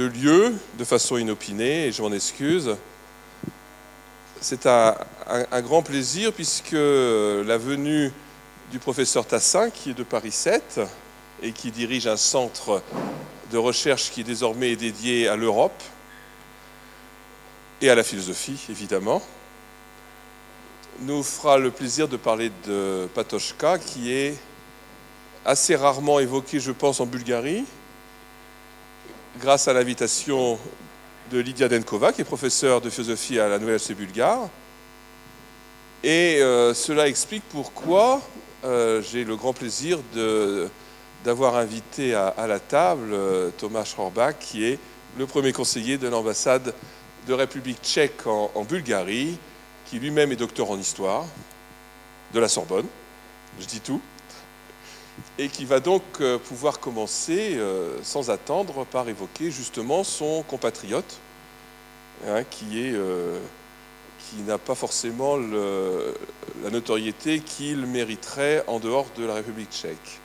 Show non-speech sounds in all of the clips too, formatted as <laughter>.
de lieu de façon inopinée, et je m'en excuse. C'est un, un, grand plaisir puisque la venue du professeur Tassin, qui est de Paris 7 et qui dirige un centre de recherche qui désormais est dédié à l'Europe et à la philosophie, évidemment, nous fera le plaisir de parler de Patochka, qui est assez rarement évoqué, je pense, en Bulgarie, grâce à l'invitation de Lydia Denkova, qui est professeure de philosophie à la Nouvelle Université bulgare. Et euh, cela explique pourquoi euh, j'ai le grand plaisir d'avoir invité à, la table euh, Thomas Schrorbach, qui est le premier conseiller de l'ambassade de République tchèque en Bulgarie, qui lui-même est docteur en histoire de la Sorbonne, je dis tout, et qui va donc euh, pouvoir commencer euh, sans attendre par évoquer justement son compatriote, hein, qui est euh, qui n'a pas forcément la notoriété qu'il mériterait en dehors de la République tchèque.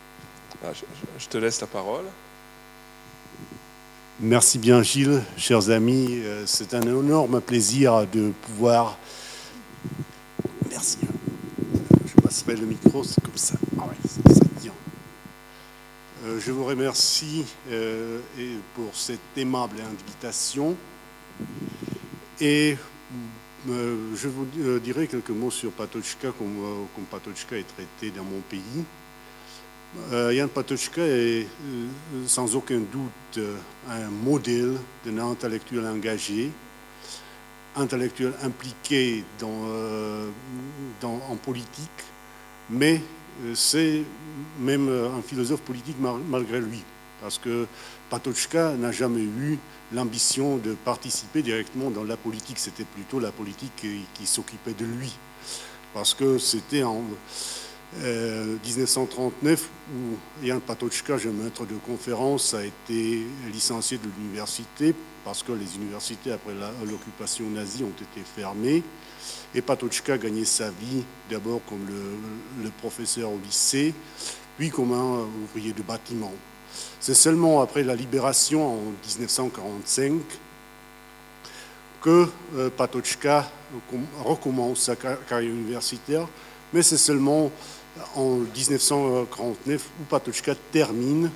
Ah, je, te laisse la parole. Merci bien Gilles, chers amis. C'est un énorme plaisir de pouvoir... Merci. Je passerai le micro, c'est comme ça. Ah je vous remercie euh, pour cette aimable invitation. Et euh, je vous dirai quelques mots sur Patochka, comme, Patochka est traité dans mon pays. Jan Patochka est sans aucun doute un modèle d'un intellectuel engagé, intellectuel impliqué en politique, mais c'est même un philosophe politique malgré lui, parce que Patochka n'a jamais eu l'ambition de participer directement dans la politique, c'était plutôt la politique qui, s'occupait de lui, parce que c'était en 1939 euh, où Jan Patochka, jeune maître de conférence, a été licencié de l'université parce que les universités après l'occupation nazie ont été fermées. Et Patochka gagnait sa vie d'abord comme le, professeur au lycée, puis comme un ouvrier de bâtiment. C'est seulement après la libération en 1945 que euh, Patochka recommence sa carrière universitaire, mais c'est seulement en 1949 où Patochka termine,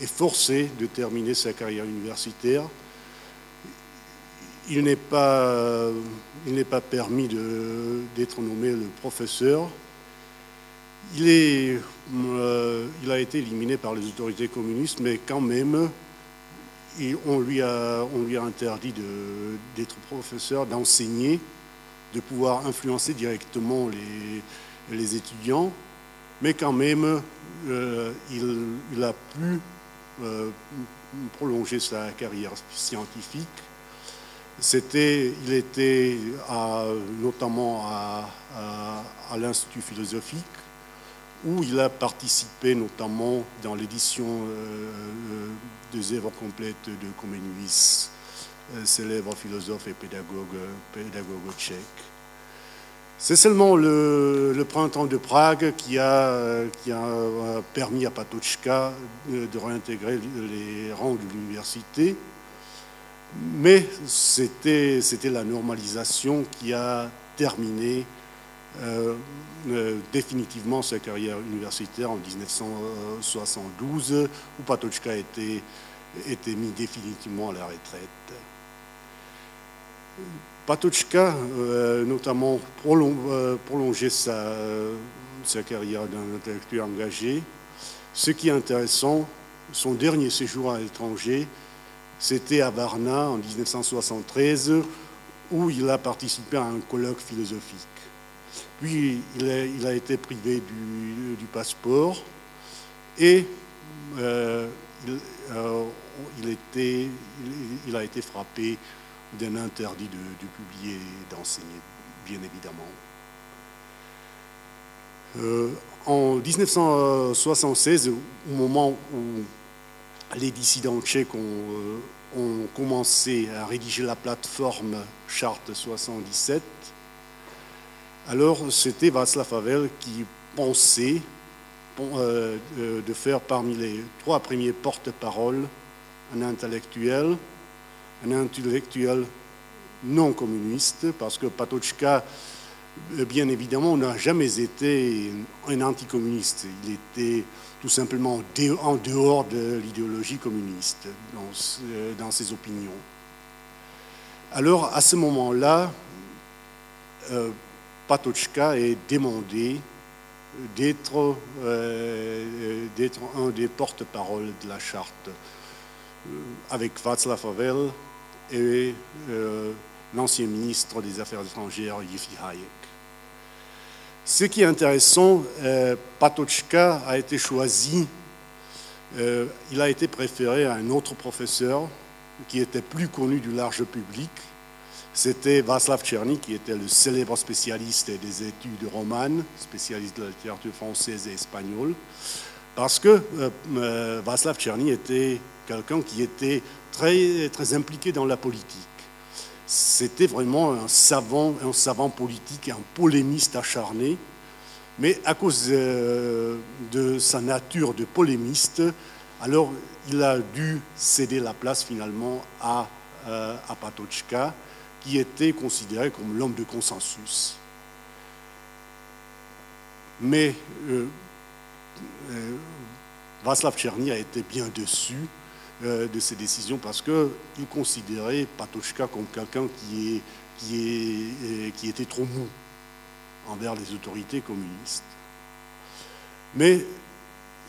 est forcé de terminer sa carrière universitaire il n'est pas, permis d'être nommé le professeur. Euh, il, a été éliminé par les autorités communistes, mais quand même, on, lui a, interdit d'être professeur, d'enseigner, de pouvoir influencer directement les, les étudiants. Mais quand même, euh, il, a pu euh, prolonger sa carrière scientifique il était notamment à, l'Institut philosophique, où il a participé notamment dans l'édition euh, euh, des œuvres complètes de Comenius, euh, célèbre philosophe et pédagogue, pédagogue tchèque. C'est seulement le, printemps de Prague qui a, qui a permis à Patochka de réintégrer les rangs de l'université mais c'était la normalisation qui a terminé euh, euh, définitivement sa carrière universitaire en 1972, où Patochka a été, mis définitivement à la retraite. Patochka, euh, notamment, prolongé sa, sa carrière d'un intellectuel engagé. Ce qui est intéressant, son dernier séjour à l'étranger, c'était à Varna en 1973 où il a participé à un colloque philosophique. Puis il a, été privé du, passeport et euh, euh, il, a été frappé d'un interdit de, publier et d'enseigner, bien évidemment. Euh, en 1976, au moment où les dissidents tchèques ont, ont commencé à rédiger la plateforme Charte 77, alors c'était Václav Havel qui pensait euh, de faire parmi les trois premiers porte-paroles un intellectuel un intellectuel non communiste, parce que Patochka, bien évidemment, n'a jamais été un anticommuniste. Il était tout simplement en dehors de l'idéologie communiste dans, ses opinions. Alors, à ce moment-là, euh, Patochka est demandé d'être euh, un des porte-paroles de la charte euh, avec Václav Havel et euh, l'ancien ministre des Affaires étrangères Yifi Hayek. Ce qui est intéressant, Patochka a été choisi, il a été préféré à un autre professeur qui était plus connu du large public, c'était Václav Tcherny, qui était le célèbre spécialiste des études romanes, spécialiste de la littérature française et espagnole, parce que euh, euh, Václav Tcherny était quelqu'un qui était très, très impliqué dans la politique. C'était vraiment un savant, un savant politique, un polémiste acharné, mais à cause euh, de sa nature de polémiste, alors il a dû céder la place finalement à, à Patochka, qui était considéré comme l'homme de consensus. Mais euh, euh, Václav Tcherny a été bien euh, de ces décisions parce qu'il considérait Patochka comme quelqu'un qui, qui, qui était trop mou envers les autorités communistes. Mais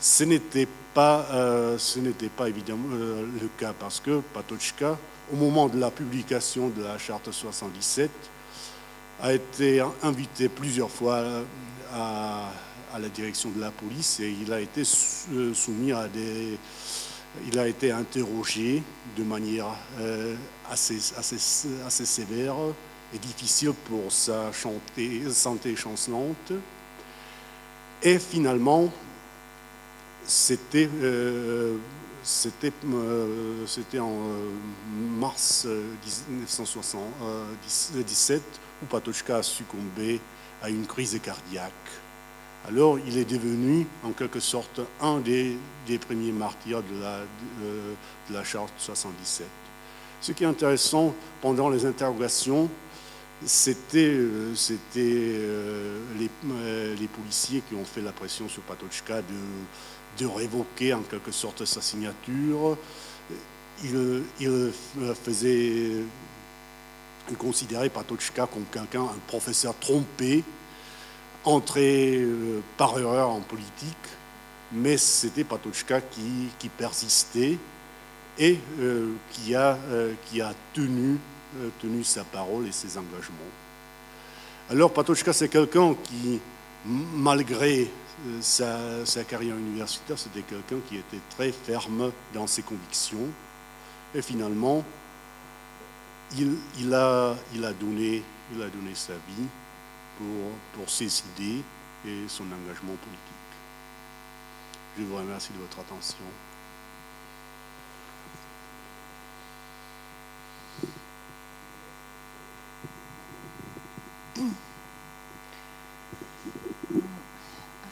ce n'était pas, ce n'était évidemment le cas parce que Patochka au moment de la publication de la charte 77, a été invité plusieurs fois à, la direction de la police et il a été euh, soumis à des... Il a été interrogé de manière euh, assez, sévère et difficile pour sa santé chancelante. Et finalement, c'était euh, euh, en mars 1977 euh, où Patochka a succombé à une crise cardiaque. Alors il est devenu en quelque sorte un des, premiers martyrs de la, charte 77. Ce qui est intéressant pendant les interrogations, c'était les, les, policiers qui ont fait la pression sur Patochka de révoquer en quelque sorte sa signature. Il, faisait, il considérait Patochka comme quelqu'un, un professeur trompé, entré euh, par erreur en politique, mais c'était Patochka qui, persistait et euh, qui, a, euh, qui a tenu, tenu sa parole et ses engagements. Alors Patochka, c'est quelqu'un qui, malgré sa, carrière universitaire, c'était quelqu'un qui était très ferme dans ses convictions. Et finalement, il, a, il, a, donné, il a donné sa vie pour, pour ses idées et son engagement politique. Je vous remercie de votre attention.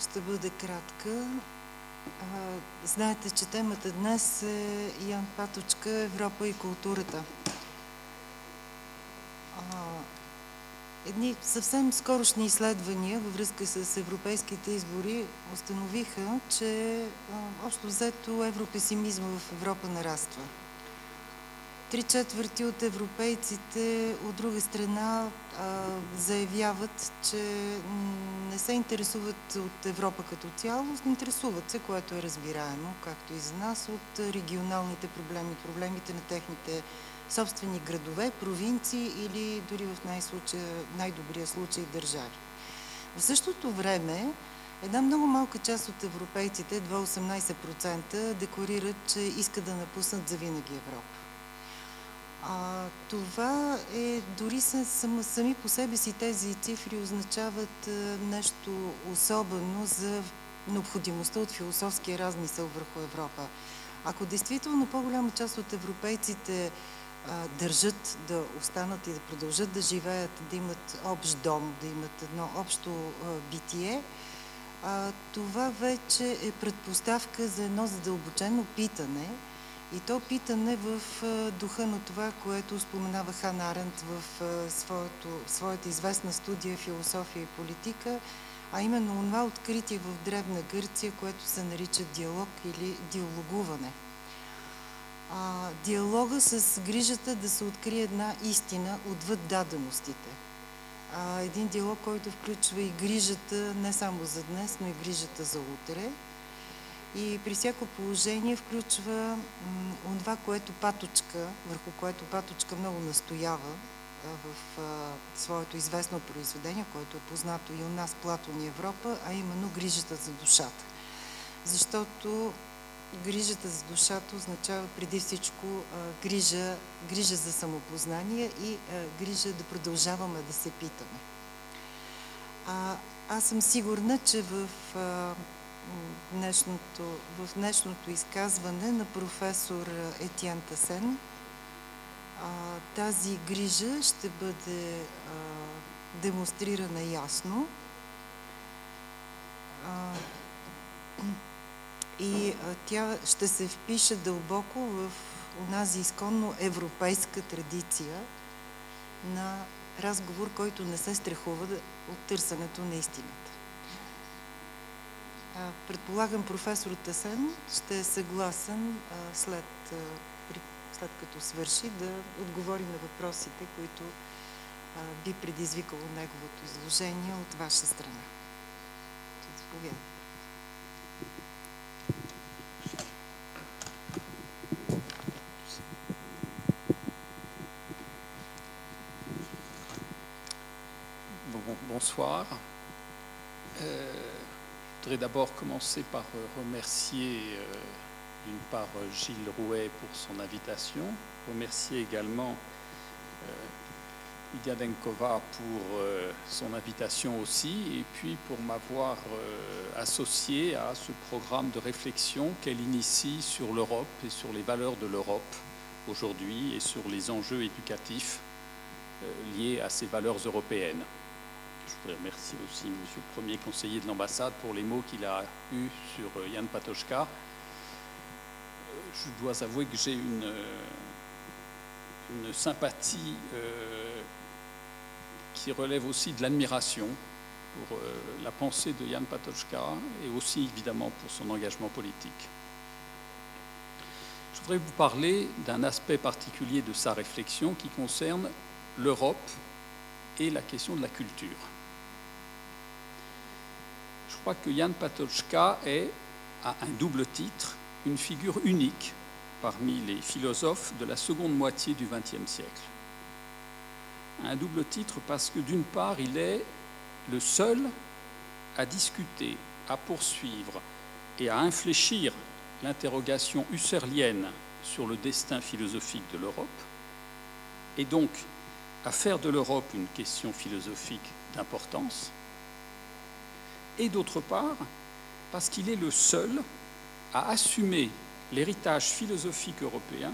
Ще бъде кратка. Знаете, че темата днес е Ян Паточка Европа и културата. Едни съвсем скорошни изследвания във връзка с европейските избори установиха, че общо взето европесимизма в Европа нараства. Три четвърти от европейците, от друга страна, заявяват, че не се интересуват от Европа като цяло, интересуват се, което е разбираемо, както и за нас, от регионалните проблеми, проблемите на техните собствени градове, провинции или дори в най-добрия случай държави. В същото време, една много малка част от европейците, 2-18%, декларират, че искат да напуснат завинаги Европа. А, това е, дори са, сам, сами по себе си тези цифри означават а, нещо особено за необходимостта от философския размисъл върху Европа. Ако действително по-голяма част от европейците държат да останат и да продължат да живеят, да имат общ дом, да имат едно общо битие, това вече е предпоставка за едно задълбочено питане – И то питане в духа на това, което споменава Хан Арент в своето, своята известна студия философия и политика, а именно това откритие в Древна Гърция, което се нарича диалог или диалогуване. А, диалога с грижата да се открие една истина отвъд даденостите. А, един диалог, който включва и грижата не само за днес, но и грижата за утре – и при всяко положение включва това, което Паточка, върху което Паточка много настоява в своето известно произведение, което е познато и у нас, Платон и Европа, а именно грижата за душата. Защото грижата за душата означава преди всичко грижа, грижа за самопознание и грижа да продължаваме да се питаме. А, аз съм сигурна, че в днешното, в днешното изказване на професор Етиан Тасен. А, тази грижа ще бъде а, демонстрирана ясно. А, и тя ще се впише дълбоко в онази изконно европейска традиция на разговор, който не се страхува от търсенето на истината. Предполагам професор Тасен ще е съгласен след, след като свърши да отговори на въпросите, които би предизвикало неговото изложение от ваша страна. Заповядайте. Bonsoir. Euh, Je voudrais d'abord commencer par euh, remercier euh, d'une part Gilles Rouet pour son invitation, remercier également euh, Lydia Denkova pour son invitation aussi, et puis pour m'avoir associé à ce programme de réflexion qu'elle initie sur l'Europe et sur les valeurs de l'Europe aujourd'hui et sur les enjeux éducatifs liés à ces valeurs européennes. Je voudrais remercier aussi Monsieur le Premier conseiller de l'ambassade pour les mots qu'il a eus sur euh, Yann Patochka. Euh, je dois avouer que j'ai une, euh, une sympathie qui relève aussi de l'admiration pour la pensée de Yann Patochka et aussi évidemment pour son engagement politique. Je voudrais vous parler d'un aspect particulier de sa réflexion qui concerne l'Europe et la question de la culture. Je crois que Jan Patočka est, à un double titre, une figure unique parmi les philosophes de la seconde moitié du XXe siècle. Un double titre parce que d'une part, il est le seul à discuter, à poursuivre et à infléchir l'interrogation husserlienne sur le destin philosophique de l'Europe, et donc à faire de l'Europe une question philosophique d'importance, et d'autre part parce qu'il est le seul à assumer l'héritage philosophique européen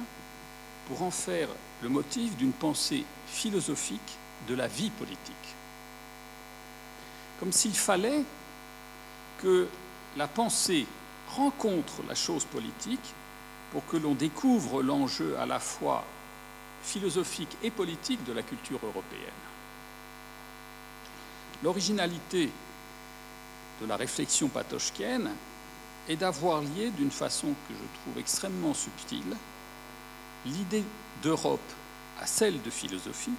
pour en faire le motif d'une pensée philosophique de la vie politique. Comme s'il fallait que la pensée rencontre la chose politique pour que l'on découvre l'enjeu à la fois philosophique et politique de la culture européenne. L'originalité de la réflexion patochkienne est d'avoir lié d'une façon que je trouve extrêmement subtile l'idée d'Europe à celle de philosophie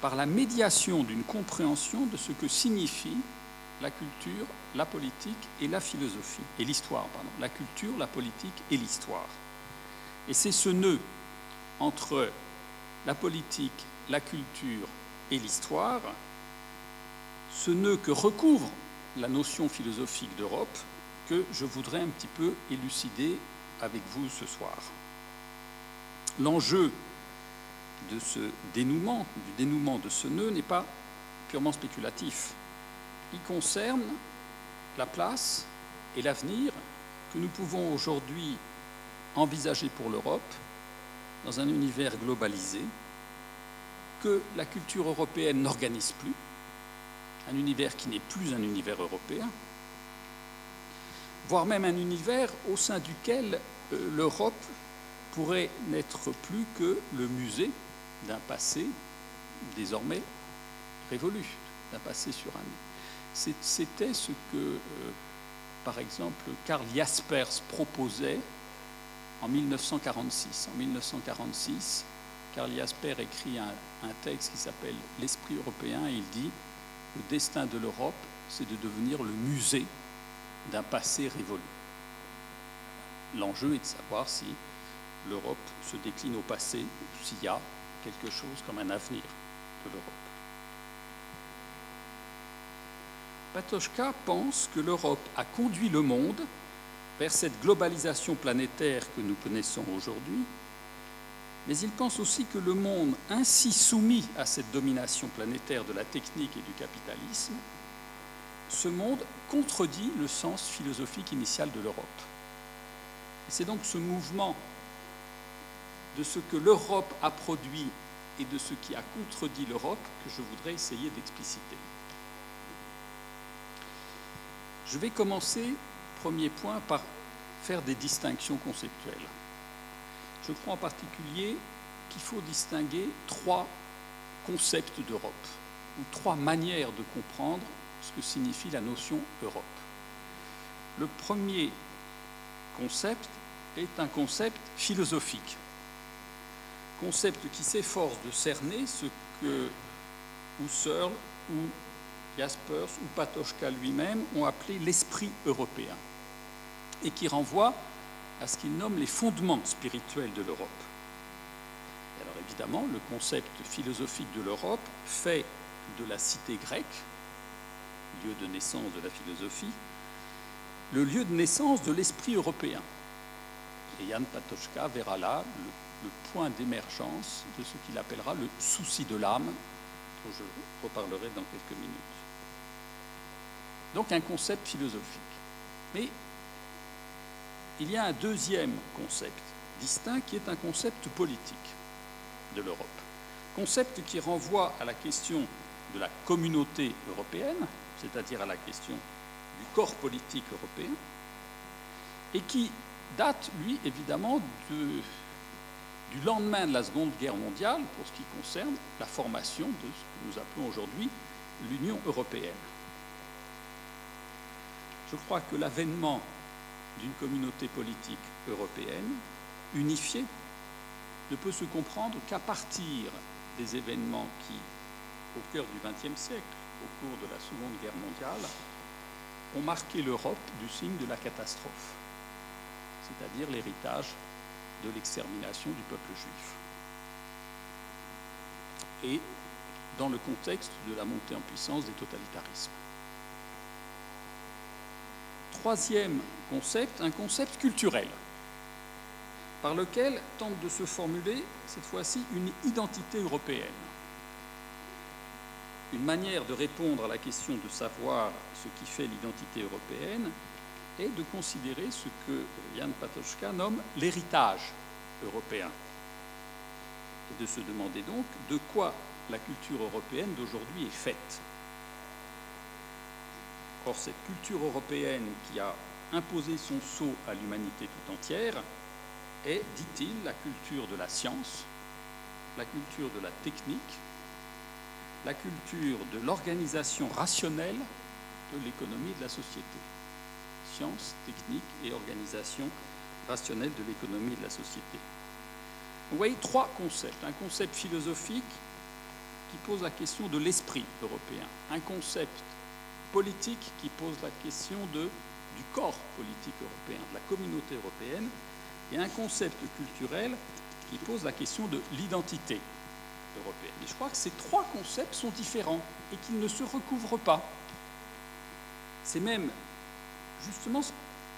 par la médiation d'une compréhension de ce que signifie la culture, la politique et la philosophie, et l'histoire, pardon, la culture, la politique et l'histoire. Et c'est ce nœud entre la politique, la culture et l'histoire, ce nœud que recouvre la notion philosophique d'Europe que je voudrais un petit peu élucider avec vous ce soir. L'enjeu de ce dénouement, du dénouement de ce nœud, n'est pas purement spéculatif. Il concerne la place et l'avenir que nous pouvons aujourd'hui envisager pour l'Europe dans un univers globalisé que la culture européenne n'organise plus, un univers qui n'est plus un univers européen, voire même un univers au sein duquel euh, l'Europe pourrait n'être plus que le musée d'un passé désormais révolu, d'un passé suranné. C'était ce que, euh, par exemple, Karl Jaspers proposait en 1946. En 1946, Karl Jasper écrit un, texte qui s'appelle L'esprit européen et il dit Le destin de l'Europe, c'est de devenir le musée d'un passé révolu. L'enjeu est de savoir si l'Europe se décline au passé ou s'il y a quelque chose comme un avenir de l'Europe. Patochka pense que l'Europe a conduit le monde vers cette globalisation planétaire que nous connaissons aujourd'hui, mais il pense aussi que le monde ainsi soumis à cette domination planétaire de la technique et du capitalisme, ce monde contredit le sens philosophique initial de l'Europe. C'est donc ce mouvement de ce que l'Europe a produit et de ce qui a contredit l'Europe que je voudrais essayer d'expliciter. Je vais commencer, premier point, par faire des distinctions conceptuelles. Je crois en particulier qu'il faut distinguer trois concepts d'Europe, ou trois manières de comprendre ce que signifie la notion Europe. Le premier concept est un concept philosophique, concept qui s'efforce de cerner ce que Husserl ou Jaspers ou Patochka lui-même ont appelé l'esprit européen et qui renvoie à ce qu'il nomme les fondements spirituels de l'Europe. Alors évidemment, le concept philosophique de l'Europe fait de la cité grecque, lieu de naissance de la philosophie, le lieu de naissance de l'esprit européen. Et Jan Patochka verra là le, point d'émergence de ce qu'il appellera le souci de l'âme, dont je reparlerai dans quelques minutes. Donc un concept philosophique. Mais il y a un deuxième concept distinct qui est un concept politique de l'Europe. Concept qui renvoie à la question de la communauté européenne, c'est-à-dire à la question du corps politique européen, et qui date, lui, évidemment, du lendemain de la Seconde Guerre mondiale pour ce qui concerne la formation de ce que nous appelons aujourd'hui l'Union européenne. Je crois que l'avènement d'une communauté politique européenne unifiée ne peut se comprendre qu'à partir des événements qui, au cœur du XXe siècle, au cours de la Seconde Guerre mondiale, ont marqué l'Europe du signe de la catastrophe, c'est-à-dire l'héritage de l'extermination du peuple juif. Et dans le contexte de la montée en puissance des totalitarismes. Troisième concept, un concept culturel, par lequel tente de se formuler, cette fois-ci, une identité européenne. Une manière de répondre à la question de savoir ce qui fait l'identité européenne est de considérer ce que Jan Patochka nomme l'héritage européen. Et de se demander donc de quoi la culture européenne d'aujourd'hui est faite. Or, cette culture européenne qui a imposé son sceau à l'humanité tout entière est, dit-il, la culture de la science, la culture de la technique, la culture de l'organisation rationnelle de l'économie et de la société. Science, technique et organisation rationnelle de l'économie et de la société. Vous voyez trois concepts. Un concept philosophique qui pose la question de l'esprit européen, un concept politique qui pose la question du corps politique européen, de la communauté européenne, et un concept culturel qui pose la question de l'identité européenne. Et je crois que ces trois concepts sont différents et qu'ils ne se recouvrent pas. C'est même justement ce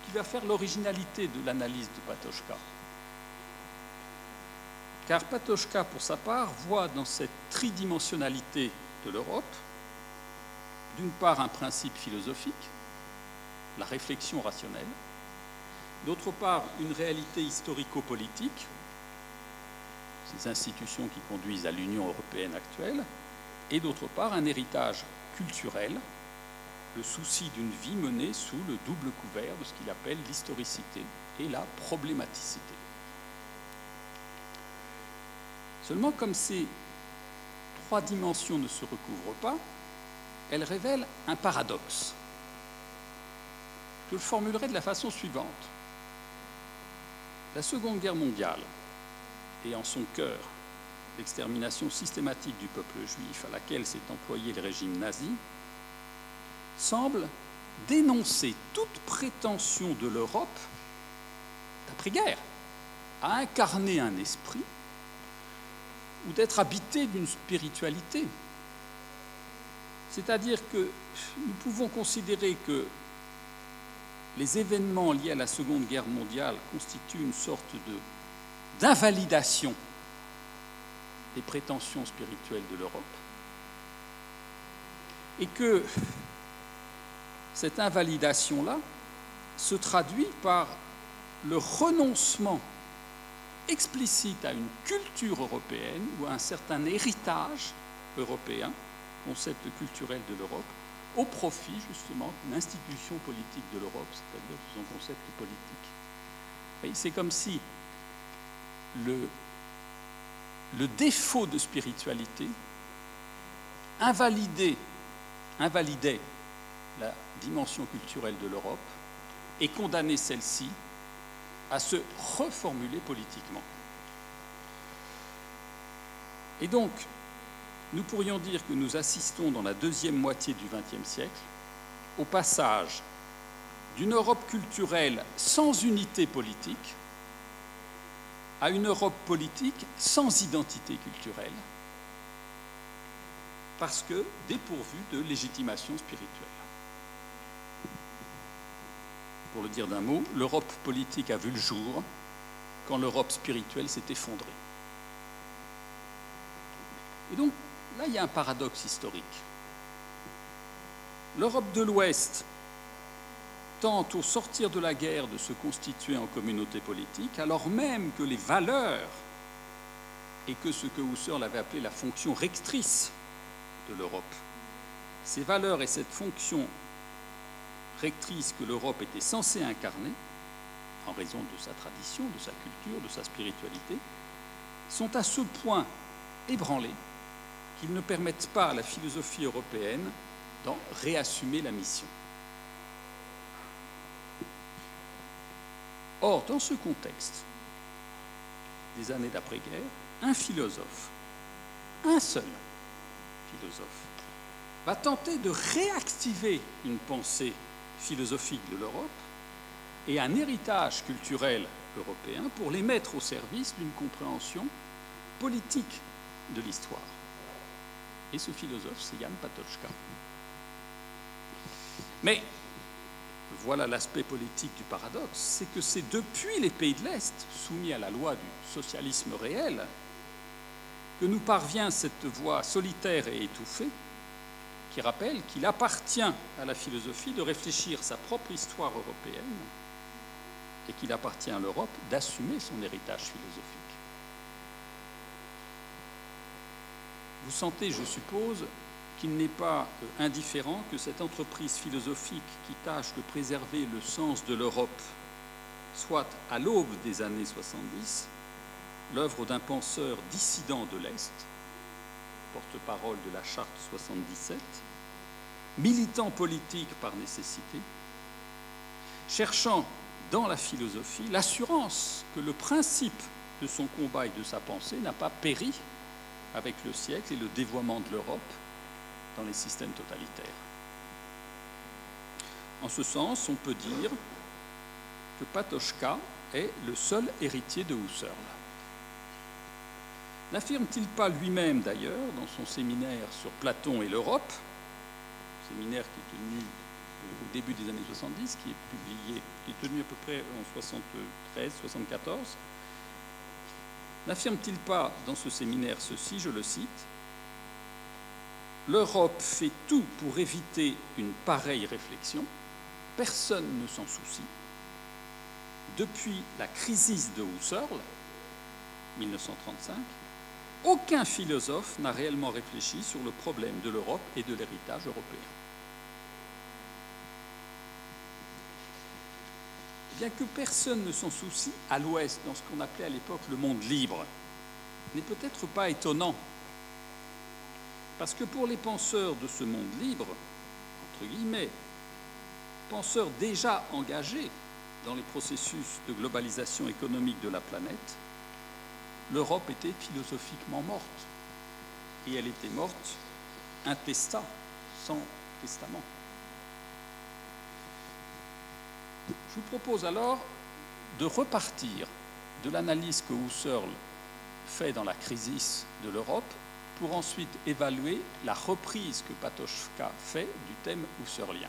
qui va faire l'originalité de l'analyse de Patochka. Car Patochka, pour sa part, voit dans cette tridimensionnalité de l'Europe d'une part un principe philosophique, la réflexion rationnelle, d'autre part une réalité historico-politique, ces institutions qui conduisent à l'Union européenne actuelle, et d'autre part un héritage culturel, le souci d'une vie menée sous le double couvert de ce qu'il appelle l'historicité et la problématicité. Seulement, comme ces trois dimensions ne se recouvrent pas, elles révèlent un paradoxe. Je le formulerai de la façon suivante. La Seconde Guerre mondiale, et en son cœur l'extermination systématique du peuple juif à laquelle s'est employé le régime nazi, semble dénoncer toute prétention de l'Europe d'après-guerre à incarner un esprit ou d'être habité d'une spiritualité. C'est-à-dire que nous pouvons considérer que les événements liés à la Seconde Guerre mondiale constituent une sorte d'invalidation des prétentions spirituelles de l'Europe. Et que cette invalidation-là se traduit par le renoncement explicite à une culture européenne ou à un certain héritage européen, concept culturel de l'Europe, au profit justement d'une institution politique de l'Europe, c'est-à-dire de son concept politique. C'est comme si le, défaut de spiritualité invalidait, invalidait la dimension culturelle de l'Europe et condamnait celle-ci à se reformuler politiquement. Et donc, nous pourrions dire que nous assistons dans la deuxième moitié du XXe siècle au passage d'une Europe culturelle sans unité politique à une Europe politique sans identité culturelle, parce que dépourvue de légitimation spirituelle. Pour le dire d'un mot, l'Europe politique a vu le jour quand l'Europe spirituelle s'est effondrée. Et donc, là, il y a un paradoxe historique. L'Europe de l'Ouest tente au sortir de la guerre de se constituer en communauté politique, alors même que les valeurs et que ce que Husserl avait appelé la fonction rectrice de l'Europe, ces valeurs et cette fonction rectrice que l'Europe était censée incarner, en raison de sa tradition, de sa culture, de sa spiritualité, sont à ce point ébranlés qu'ils ne permettent pas à la philosophie européenne d'en réassumer la mission. Or, dans ce contexte des années d'après-guerre, un philosophe, un seul philosophe, va tenter de réactiver une pensée philosophique de l'Europe et un héritage culturel européen pour les mettre au service d'une compréhension politique de l'histoire. Et ce philosophe, c'est Jan Patočka. Mais voilà l'aspect politique du paradoxe, c'est que c'est depuis les pays de l'Est, soumis à la loi du socialisme réel, que nous parvient cette voie solitaire et étouffée qui rappelle qu'il appartient à la philosophie de réfléchir sa propre histoire européenne et qu'il appartient à l'Europe d'assumer son héritage philosophique. Vous sentez, je suppose, qu'il n'est pas euh, indifférent que cette entreprise philosophique qui tâche de préserver le sens de l'Europe soit, à l'aube des années 70, l'œuvre d'un penseur dissident de l'Est, porte-parole de la Charte 77, militant politique par nécessité, cherchant dans la philosophie l'assurance que le principe de son combat et de sa pensée n'a pas péri avec le siècle et le dévoiement de l'Europe dans les systèmes totalitaires. En ce sens, on peut dire que Patochka est le seul héritier de Husserl. N'affirme-t-il pas lui-même d'ailleurs dans son séminaire sur Platon et l'Europe, séminaire qui est tenu au début des années 70, qui est publié, qui est tenu à peu près en 73-74, n'affirme-t-il pas dans ce séminaire ceci, je le cite, L'Europe fait tout pour éviter une pareille réflexion, personne ne s'en soucie. Depuis la crise de Husserl, 1935, aucun philosophe n'a réellement réfléchi sur le problème de l'Europe et de l'héritage européen. Bien que personne ne s'en soucie à l'Ouest, dans ce qu'on appelait à l'époque le monde libre, n'est peut-être pas étonnant, parce que pour les penseurs de ce monde libre, entre guillemets, penseurs déjà engagés dans les processus de globalisation économique de la planète, l'Europe était philosophiquement morte. Et elle était morte intesta, sans testament. Je vous propose alors de repartir de l'analyse que Husserl fait dans la crise de l'Europe pour ensuite évaluer la reprise que Patochka fait du thème husserlien.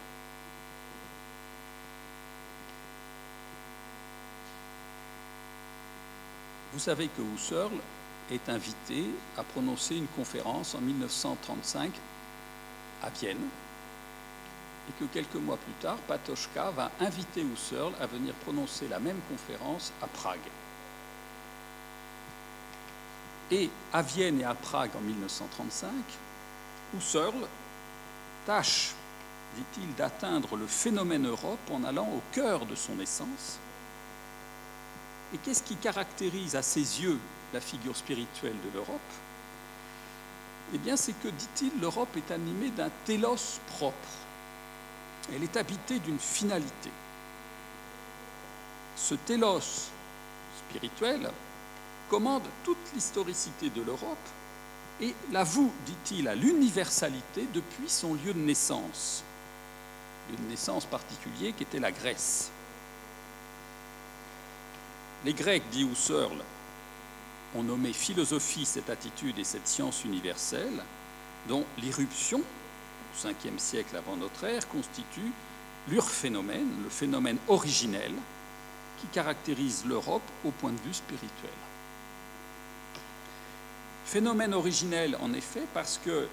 Vous savez que Husserl est invité à prononcer une conférence en 1935 à Vienne et que quelques mois plus tard, Patochka va inviter Husserl à venir prononcer la même conférence à Prague. Et à Vienne et à Prague en 1935, Husserl tâche, dit-il, d'atteindre le phénomène Europe en allant au cœur de son essence. Et qu'est-ce qui caractérise à ses yeux la figure spirituelle de l'Europe? Eh bien, c'est que, dit-il, l'Europe est animée d'un télos propre. Elle est habitée d'une finalité. Ce télos spirituel commande toute l'historicité de l'Europe et l'avoue, dit-il, à l'universalité depuis son lieu de naissance, lieu de naissance particulier qui était la Grèce. Les Grecs, dit Husserl, ont nommé philosophie cette attitude et cette science universelle, dont l'irruption, au 5e siècle avant notre ère, constitue l'urphénomène, le phénomène originel qui caractérise l'Europe au point de vue spirituel. Phénomène originel, en effet, parce que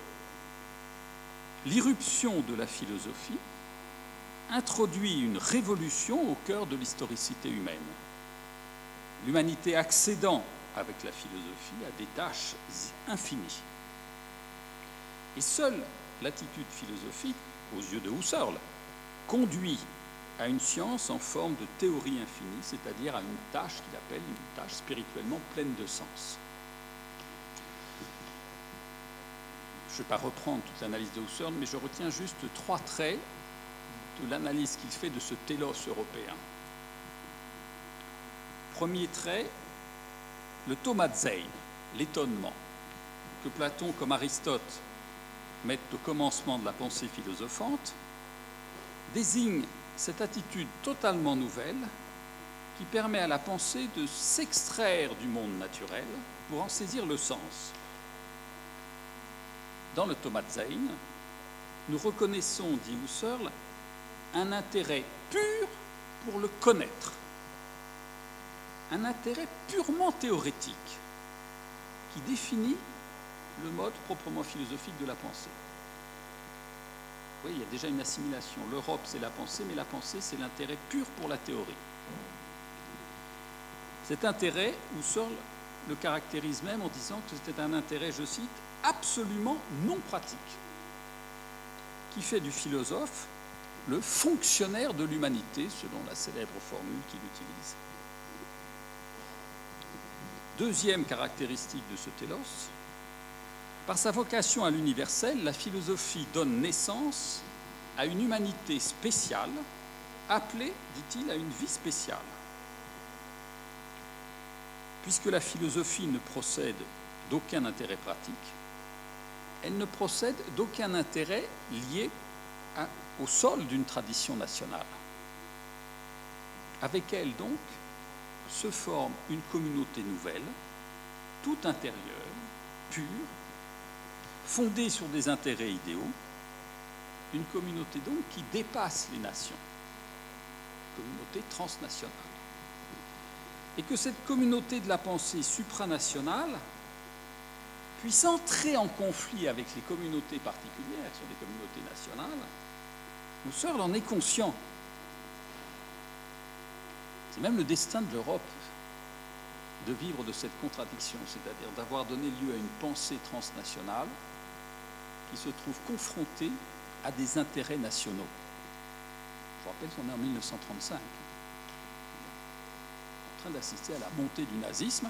l'irruption de la philosophie introduit une révolution au cœur de l'historicité humaine. L'humanité accédant avec la philosophie à des tâches infinies. Et seule l'attitude philosophique, aux yeux de Husserl, conduit à une science en forme de théorie infinie, c'est-à-dire à une tâche qu'il appelle une tâche spirituellement pleine de sens. Je ne vais pas reprendre toute l'analyse de Husserl, mais je retiens juste trois traits de l'analyse qu'il fait de ce télos européen. Premier trait, le tomatzein, l'étonnement, que Platon comme Aristote mettent au commencement de la pensée philosophante, désigne cette attitude totalement nouvelle qui permet à la pensée de s'extraire du monde naturel pour en saisir le sens. Dans le Tomatzein, nous reconnaissons, dit Husserl, un intérêt pur pour le connaître, un intérêt purement théorétique qui définit le mode proprement philosophique de la pensée. Oui, il y a déjà une assimilation. L'Europe, c'est la pensée, mais la pensée, c'est l'intérêt pur pour la théorie. Cet intérêt, Husserl le caractérise même en disant que c'était un intérêt, je cite, absolument non pratique, qui fait du philosophe le fonctionnaire de l'humanité, selon la célèbre formule qu'il utilise. Deuxième caractéristique de ce télos, par sa vocation à l'universel, la philosophie donne naissance à une humanité spéciale, appelée, dit-il, à une vie spéciale. Puisque la philosophie ne procède d'aucun intérêt pratique, elle ne procède d'aucun intérêt lié au sol d'une tradition nationale. Avec elle, donc, se forme une communauté nouvelle, tout intérieure, pure, fondée sur des intérêts idéaux, une communauté donc qui dépasse les nations, communauté transnationale. Et que cette communauté de la pensée supranationale puisse entrer en conflit avec les communautés particulières, qui sont des communautés nationales, Husserl en est conscient. C'est même le destin de l'Europe de vivre de cette contradiction, c'est-à-dire d'avoir donné lieu à une pensée transnationale qui se trouve confrontée à des intérêts nationaux. Je vous rappelle qu'on est en 1935, en train d'assister à la montée du nazisme,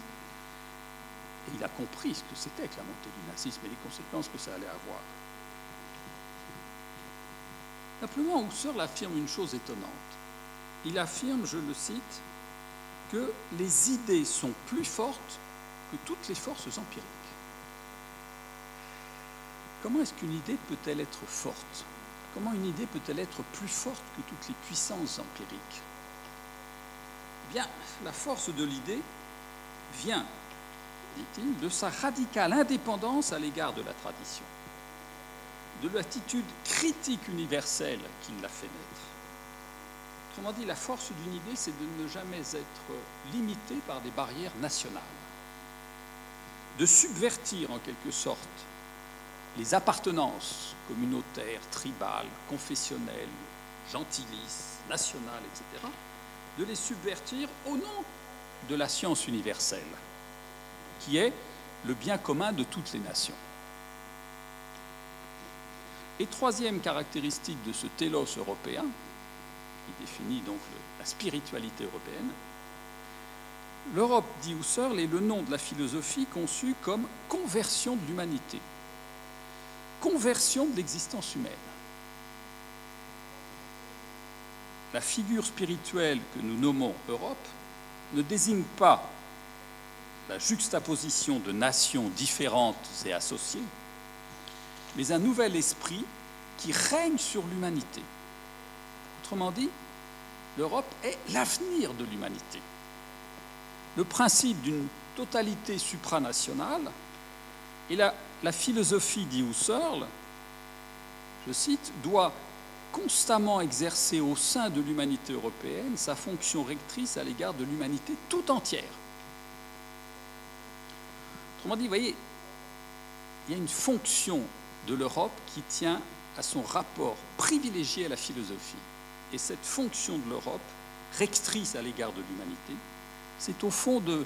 Et il a compris ce que c'était que la montée du nazisme et les conséquences que ça allait avoir. Simplement, Husserl affirme une chose étonnante. Il affirme, je le cite, que les idées sont plus fortes que toutes les forces empiriques. Comment est-ce qu'une idée peut-elle être forte? Comment une idée peut-elle être plus forte que toutes les puissances empiriques? Eh bien, la force de l'idée vient, dit-il, de sa radicale indépendance à l'égard de la tradition, de l'attitude critique universelle qui l'a fait naître. Autrement dit, la force d'une idée, c'est de ne jamais être limité par des barrières nationales, de subvertir en quelque sorte les appartenances communautaires, tribales, confessionnelles, gentilices, nationales, etc., de les subvertir au nom de la science universelle, qui est le bien commun de toutes les nations. Et troisième caractéristique de ce télos européen, qui définit donc la spiritualité européenne, l'Europe, dit Husserl, est le nom de la philosophie conçue comme conversion de l'humanité, conversion de l'existence humaine. La figure spirituelle que nous nommons Europe ne désigne pas la juxtaposition de nations différentes et associées, mais un nouvel esprit qui règne sur l'humanité. Autrement dit, l'Europe est l'avenir de l'humanité. Le principe d'une totalité supranationale et la, la philosophie, dit Husserl, je cite, doit constamment exercer au sein de l'humanité européenne sa fonction rectrice à l'égard de l'humanité tout entière. Autrement dit, vous voyez, il y a une fonction de l'Europe qui tient à son rapport privilégié à la philosophie. Et cette fonction de l'Europe, rectrice à l'égard de l'humanité, c'est au fond de,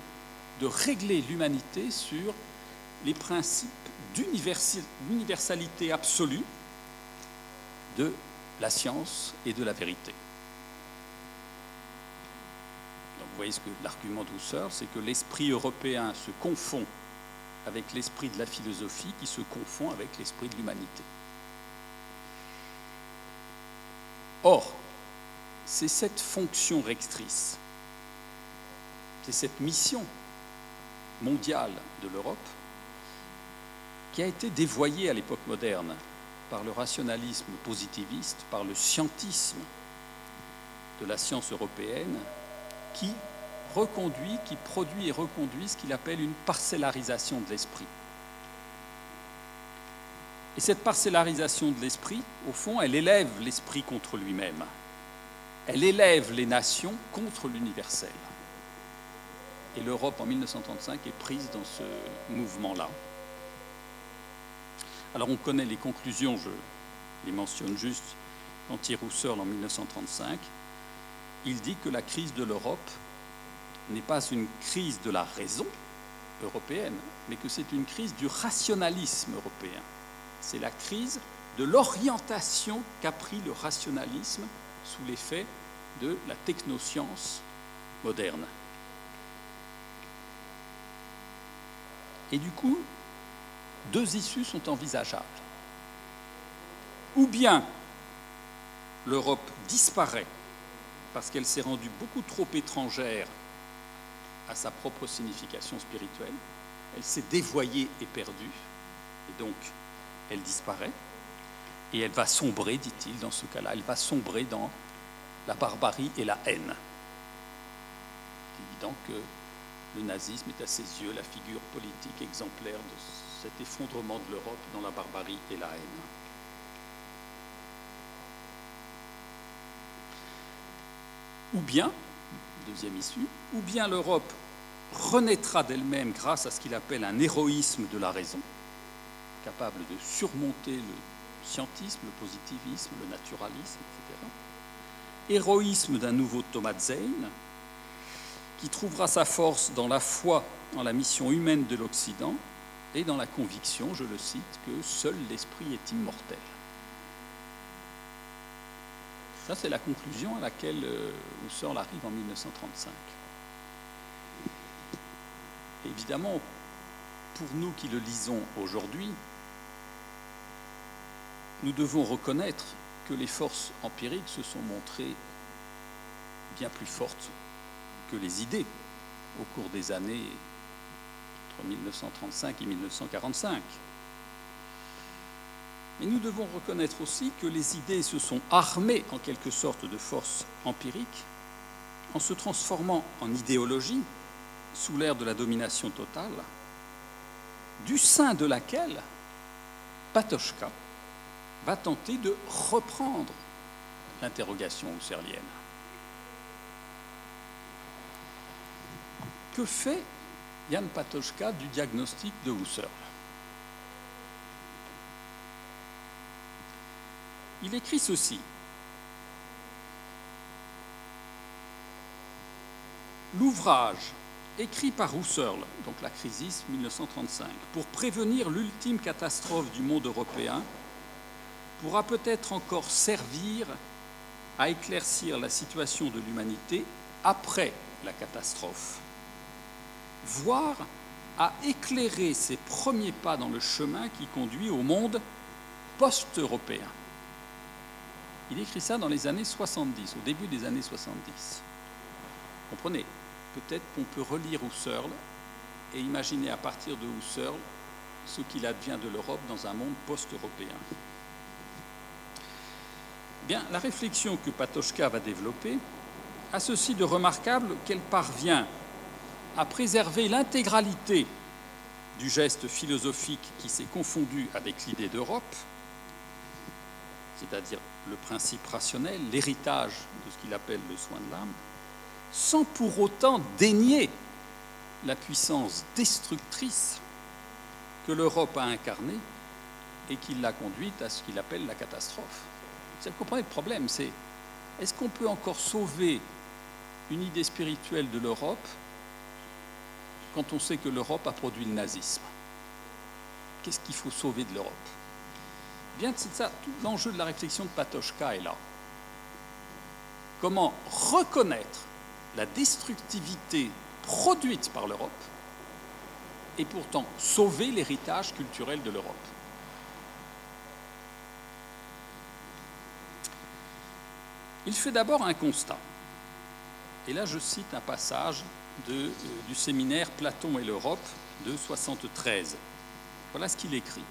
de régler l'humanité sur les principes d'universalité absolue de la science et de la vérité. Donc vous voyez ce que l'argument d'Husserl, c'est que l'esprit européen se confond avec l'esprit de la philosophie qui se confond avec l'esprit de l'humanité. Or, c'est cette fonction rectrice, c'est cette mission mondiale de l'Europe qui a été dévoyée à l'époque moderne par le rationalisme positiviste, par le scientisme de la science européenne, qui reconduit, qui produit et reconduit ce qu'il appelle une parcellarisation de l'esprit. Et cette parcellarisation de l'esprit, au fond, elle élève l'esprit contre lui-même. Elle élève les nations contre l'universel. Et l'Europe en 1935 est prise dans ce mouvement-là. Alors on connaît les conclusions, je les mentionne juste, quand Husserl en 1935. Il dit que la crise de l'Europe n'est pas une crise de la raison européenne, mais que c'est une crise du rationalisme européen. C'est la crise de l'orientation qu'a pris le rationalisme sous l'effet de la technoscience moderne. Et du coup, deux issues sont envisageables. Ou bien l'Europe disparaît parce qu'elle s'est rendue beaucoup trop étrangère à sa propre signification spirituelle, elle s'est dévoyée et perdue, et donc elle disparaît, et elle va sombrer, dit-il, dans ce cas-là, elle va sombrer dans la barbarie et la haine. Il est évident que le nazisme est à ses yeux la figure politique exemplaire de cet effondrement de l'Europe dans la barbarie et la haine. Ou bien, deuxième issue, ou bien l'Europe renaîtra d'elle-même grâce à ce qu'il appelle un héroïsme de la raison, capable de surmonter le scientisme, le positivisme, le naturalisme, etc. Héroïsme d'un nouveau Thomas Zane, qui trouvera sa force dans la foi en la mission humaine de l'Occident et dans la conviction, je le cite, que seul l'esprit est immortel. Ça, c'est la conclusion à laquelle euh, Husserl arrive en 1935. évidemment, pour nous qui le lisons aujourd'hui, nous devons reconnaître que les forces empiriques se sont montrées bien plus fortes que les idées au cours des années entre 1935 et 1945. Mais nous devons reconnaître aussi que les idées se sont armées en quelque sorte de forces empiriques en se transformant en idéologie sous l'ère de la domination totale, du sein de laquelle Patochka va tenter de reprendre l'interrogation husserlienne. Que fait Jan Patochka du diagnostic de Husserl Il écrit ceci. L'ouvrage écrit par Husserl, donc la crise 1935, pour prévenir l'ultime catastrophe du monde européen, pourra peut-être encore servir à éclaircir la situation de l'humanité après la catastrophe, voire à éclairer ses premiers pas dans le chemin qui conduit au monde post-européen. Il écrit ça dans les années 70, au début des années 70. Comprenez, peut-être qu'on peut relire Husserl et imaginer à partir de Husserl ce qu'il advient de l'Europe dans un monde post-européen. Bien, la réflexion que Patochka va développer a ceci de remarquable qu'elle parvient à préserver l'intégralité du geste philosophique qui s'est confondu avec l'idée d'Europe, c'est-à-dire le principe rationnel, l'héritage de ce qu'il appelle le soin de l'âme, sans pour autant dénier la puissance destructrice que l'Europe a incarnée et qui l'a conduite à ce qu'il appelle la catastrophe. Vous comprenez le problème, c'est est-ce qu'on peut encore sauver une idée spirituelle de l'Europe quand on sait que l'Europe a produit le nazisme Qu'est-ce qu'il faut sauver de l'Europe? Bien, c'est ça, tout l'enjeu de la réflexion de Patochka est là. Comment reconnaître la destructivité produite par l'Europe et pourtant sauver l'héritage culturel de l'Europe? Il fait d'abord un constat. Et là, je cite un passage euh, du séminaire Platon et l'Europe de 73. Voilà ce qu'il écrit.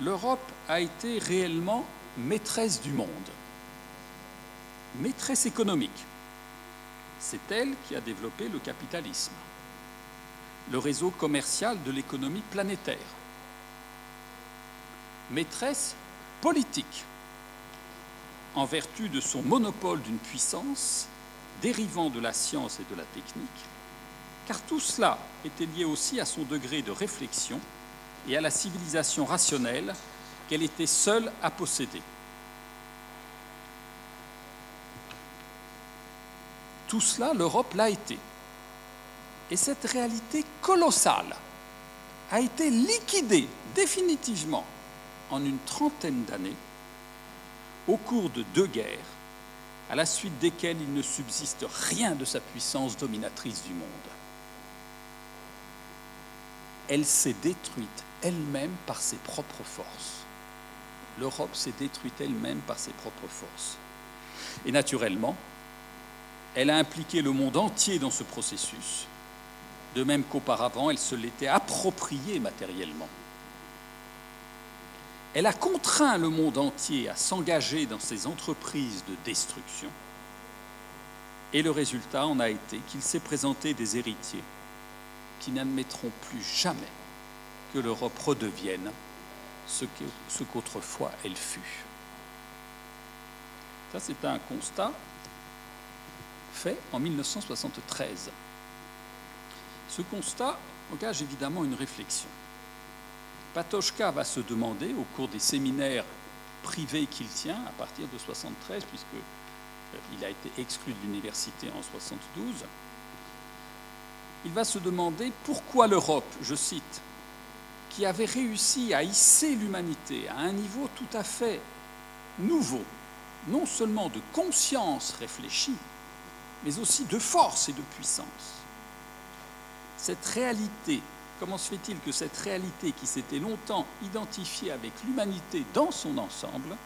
L'Europe a été réellement maîtresse du monde maîtresse économique. C'est elle qui a développé le capitalisme, le réseau commercial de l'économie planétaire. Maîtresse politique, en vertu de son monopole d'une puissance dérivant de la science et de la technique, car tout cela était lié aussi à son degré de réflexion et à la civilisation rationnelle qu'elle était seule à posséder. Tout cela, l'Europe l'a été. Et cette réalité colossale a été liquidée définitivement en une trentaine d'années au cours de deux guerres, à la suite desquelles il ne subsiste rien de sa puissance dominatrice du monde. Elle s'est détruite elle-même par ses propres forces. L'Europe s'est détruite elle-même par ses propres forces. Et naturellement, elle a impliqué le monde entier dans ce processus, de même qu'auparavant, elle se l'était approprié matériellement. Elle a contraint le monde entier à s'engager dans ces entreprises de destruction. Et le résultat en a été qu'il s'est présenté des héritiers qui n'admettront plus jamais que l'Europe redevienne ce qu'autrefois elle fut. Ça, c'est un constat fait en 1973. Ce constat engage évidemment une réflexion. Patochka va se demander, au cours des séminaires privés qu'il tient à partir de 1973, puisqu'il euh, a été exclu de l'université en 1972, il va se demander pourquoi l'Europe, je cite, qui avait réussi à hisser l'humanité à un niveau tout à fait nouveau, non seulement de conscience réfléchie, mais aussi de force et de puissance. cette réalité, comment se fait-il que cette réalité qui s'était longtemps identifiée avec l'humanité dans son ensemble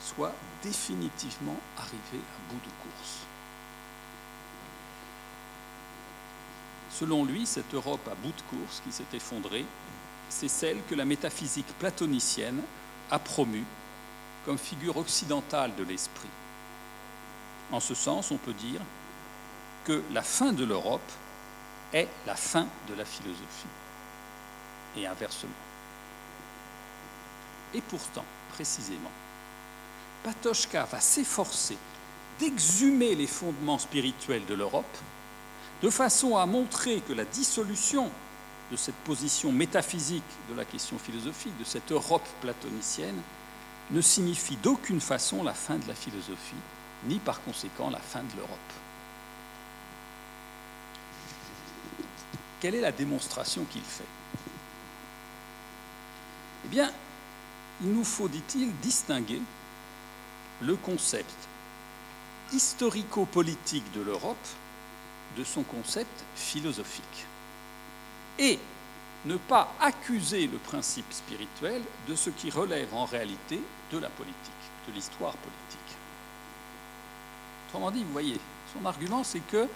soit définitivement arrivée à bout de course? Selon lui, cette Europe à bout de course qui s'est effondrée, c'est celle que la métaphysique platonicienne a promue comme figure occidentale de l'esprit. En ce sens, on peut dire que la fin de l'Europe est la fin de la philosophie, et inversement. Et pourtant, précisément, Patochka va s'efforcer d'exhumer les fondements spirituels de l'Europe, de façon à montrer que la dissolution de cette position métaphysique de la question philosophique, de cette Europe platonicienne, ne signifie d'aucune façon la fin de la philosophie, ni par conséquent la fin de l'Europe. Quelle est la démonstration qu'il fait? Eh bien, il nous faut, dit-il, distinguer le concept historico-politique de l'Europe de son concept philosophique et ne pas accuser le principe spirituel de ce qui relève en réalité de la politique, de l'histoire politique. Autrement dit, vous voyez, son argument, c'est que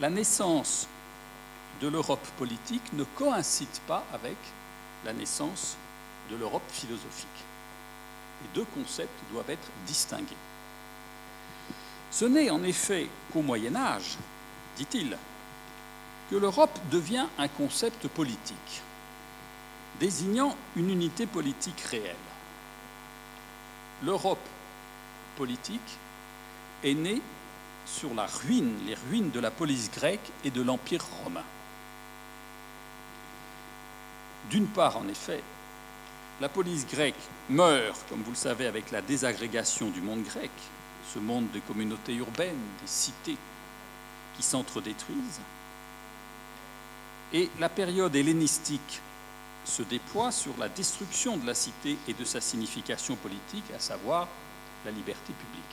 la naissance de l'Europe politique ne coïncide pas avec la naissance de l'Europe philosophique. Les deux concepts doivent être distingués. Ce n'est en effet qu'au Moyen Âge, dit-il, que l'Europe devient un concept politique, désignant une unité politique réelle. L'Europe politique est née sur la ruine, les ruines de la police grecque et de l'Empire romain. D'une part, en effet, la police grecque meurt, comme vous le savez, avec la désagrégation du monde grec, ce monde des communautés urbaines, des cités qui s'entre-détruisent. Et la période hellénistique se déploie sur la destruction de la cité et de sa signification politique, à savoir la liberté publique.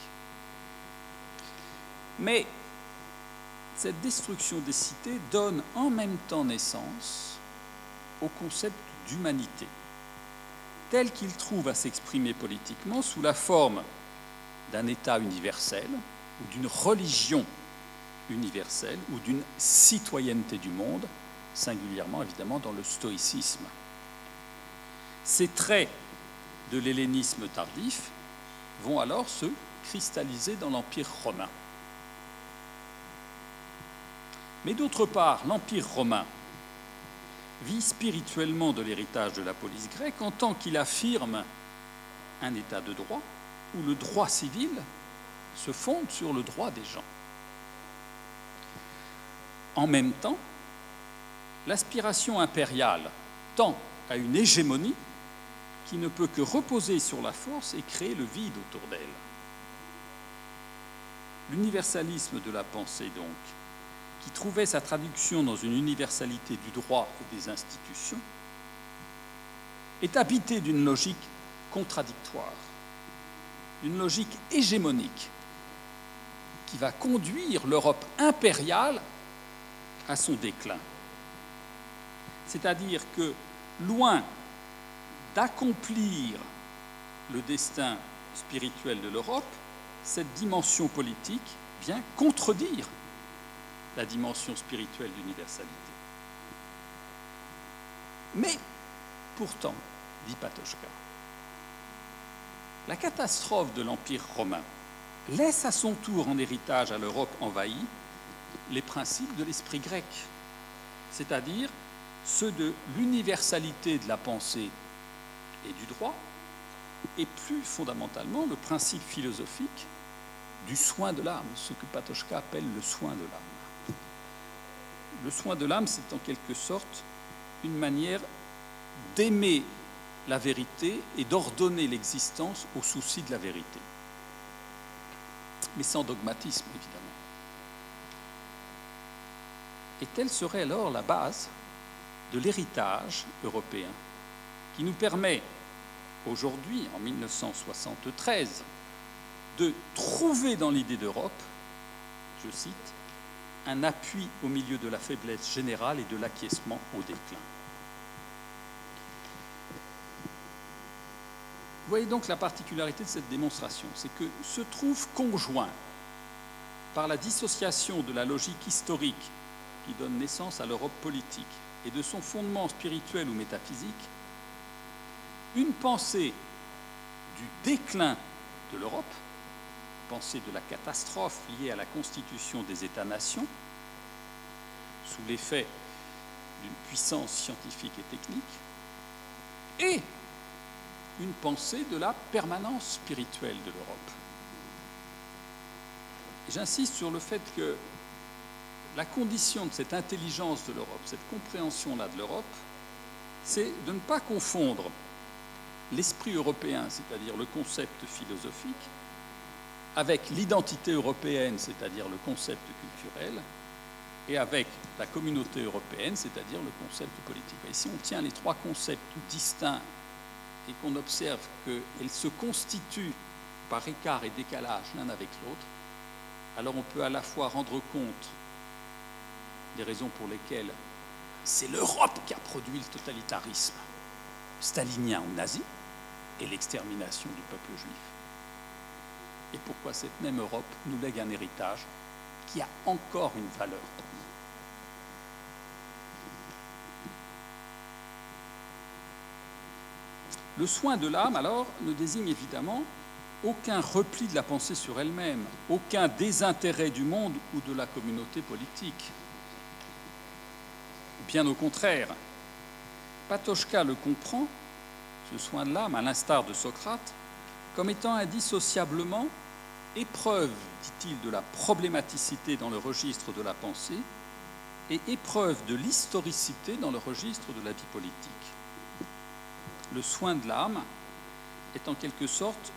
Mais cette destruction des cités donne en même temps naissance au concept d'humanité, tel qu'il trouve à s'exprimer politiquement sous la forme d'un État universel ou d'une religion universelle ou d'une citoyenneté du monde, singulièrement évidemment dans le stoïcisme. Ces traits de l'hellénisme tardif vont alors se cristalliser dans l'Empire romain. Mais d'autre part, l'Empire romain vit spirituellement de l'héritage de la police grecque en tant qu'il affirme un état de droit où le droit civil se fonde sur le droit des gens. En même temps, l'aspiration impériale tend à une hégémonie qui ne peut que reposer sur la force et créer le vide autour d'elle. L'universalisme de la pensée, donc, qui trouvait sa traduction dans une universalité du droit et des institutions, est habité d'une logique contradictoire, une logique hégémonique qui va conduire l'Europe impériale à son déclin. C'est-à-dire que, loin d'accomplir le destin spirituel de l'Europe, cette dimension politique vient contredire la dimension spirituelle d'universalité. Mais, pourtant, dit Patochka, la catastrophe de l'Empire romain laisse à son tour en héritage à l'Europe envahie les principes de l'esprit grec, c'est-à-dire ceux de l'universalité de la pensée et du droit, et plus fondamentalement le principe philosophique du soin de l'âme, ce que Patochka appelle le soin de l'âme. Le soin de l'âme, c'est en quelque sorte une manière d'aimer la vérité et d'ordonner l'existence au souci de la vérité. Mais sans dogmatisme, évidemment. Et telle serait alors la base de l'héritage européen qui nous permet aujourd'hui, en 1973, de trouver dans l'idée d'Europe, je cite, un appui au milieu de la faiblesse générale et de l'acquiescement au déclin. Vous voyez donc la particularité de cette démonstration, c'est que se trouve conjoint par la dissociation de la logique historique qui donne naissance à l'Europe politique et de son fondement spirituel ou métaphysique, une pensée du déclin de l'Europe, pensée de la catastrophe liée à la constitution des États-nations, sous l'effet d'une puissance scientifique et technique, et une pensée de la permanence spirituelle de l'Europe. J'insiste sur le fait que la condition de cette intelligence de l'Europe, cette compréhension-là de l'Europe, c'est de ne pas confondre l'esprit européen, c'est-à-dire le concept philosophique, avec l'identité européenne, c'est-à-dire le concept culturel, et avec la communauté européenne, c'est-à-dire le concept politique. Et si on tient les trois concepts distincts et qu'on observe qu'ils se constituent par écart et décalage l'un avec l'autre, alors on peut à la fois rendre compte des raisons pour lesquelles c'est l'Europe qui a produit le totalitarisme stalinien ou nazi et l'extermination du peuple juif. Et pourquoi cette même Europe nous lègue un héritage qui a encore une valeur pour nous. Le soin de l'âme, alors, ne désigne évidemment aucun repli de la pensée sur elle-même, aucun désintérêt du monde ou de la communauté politique. Bien au contraire, Patochka le comprend, ce soin de l'âme, à l'instar de Socrate, comme étant indissociablement épreuve, dit-il, de la problématicité dans le registre de la pensée et épreuve de l'historicité dans le registre de la vie politique. Le soin de l'âme est en quelque sorte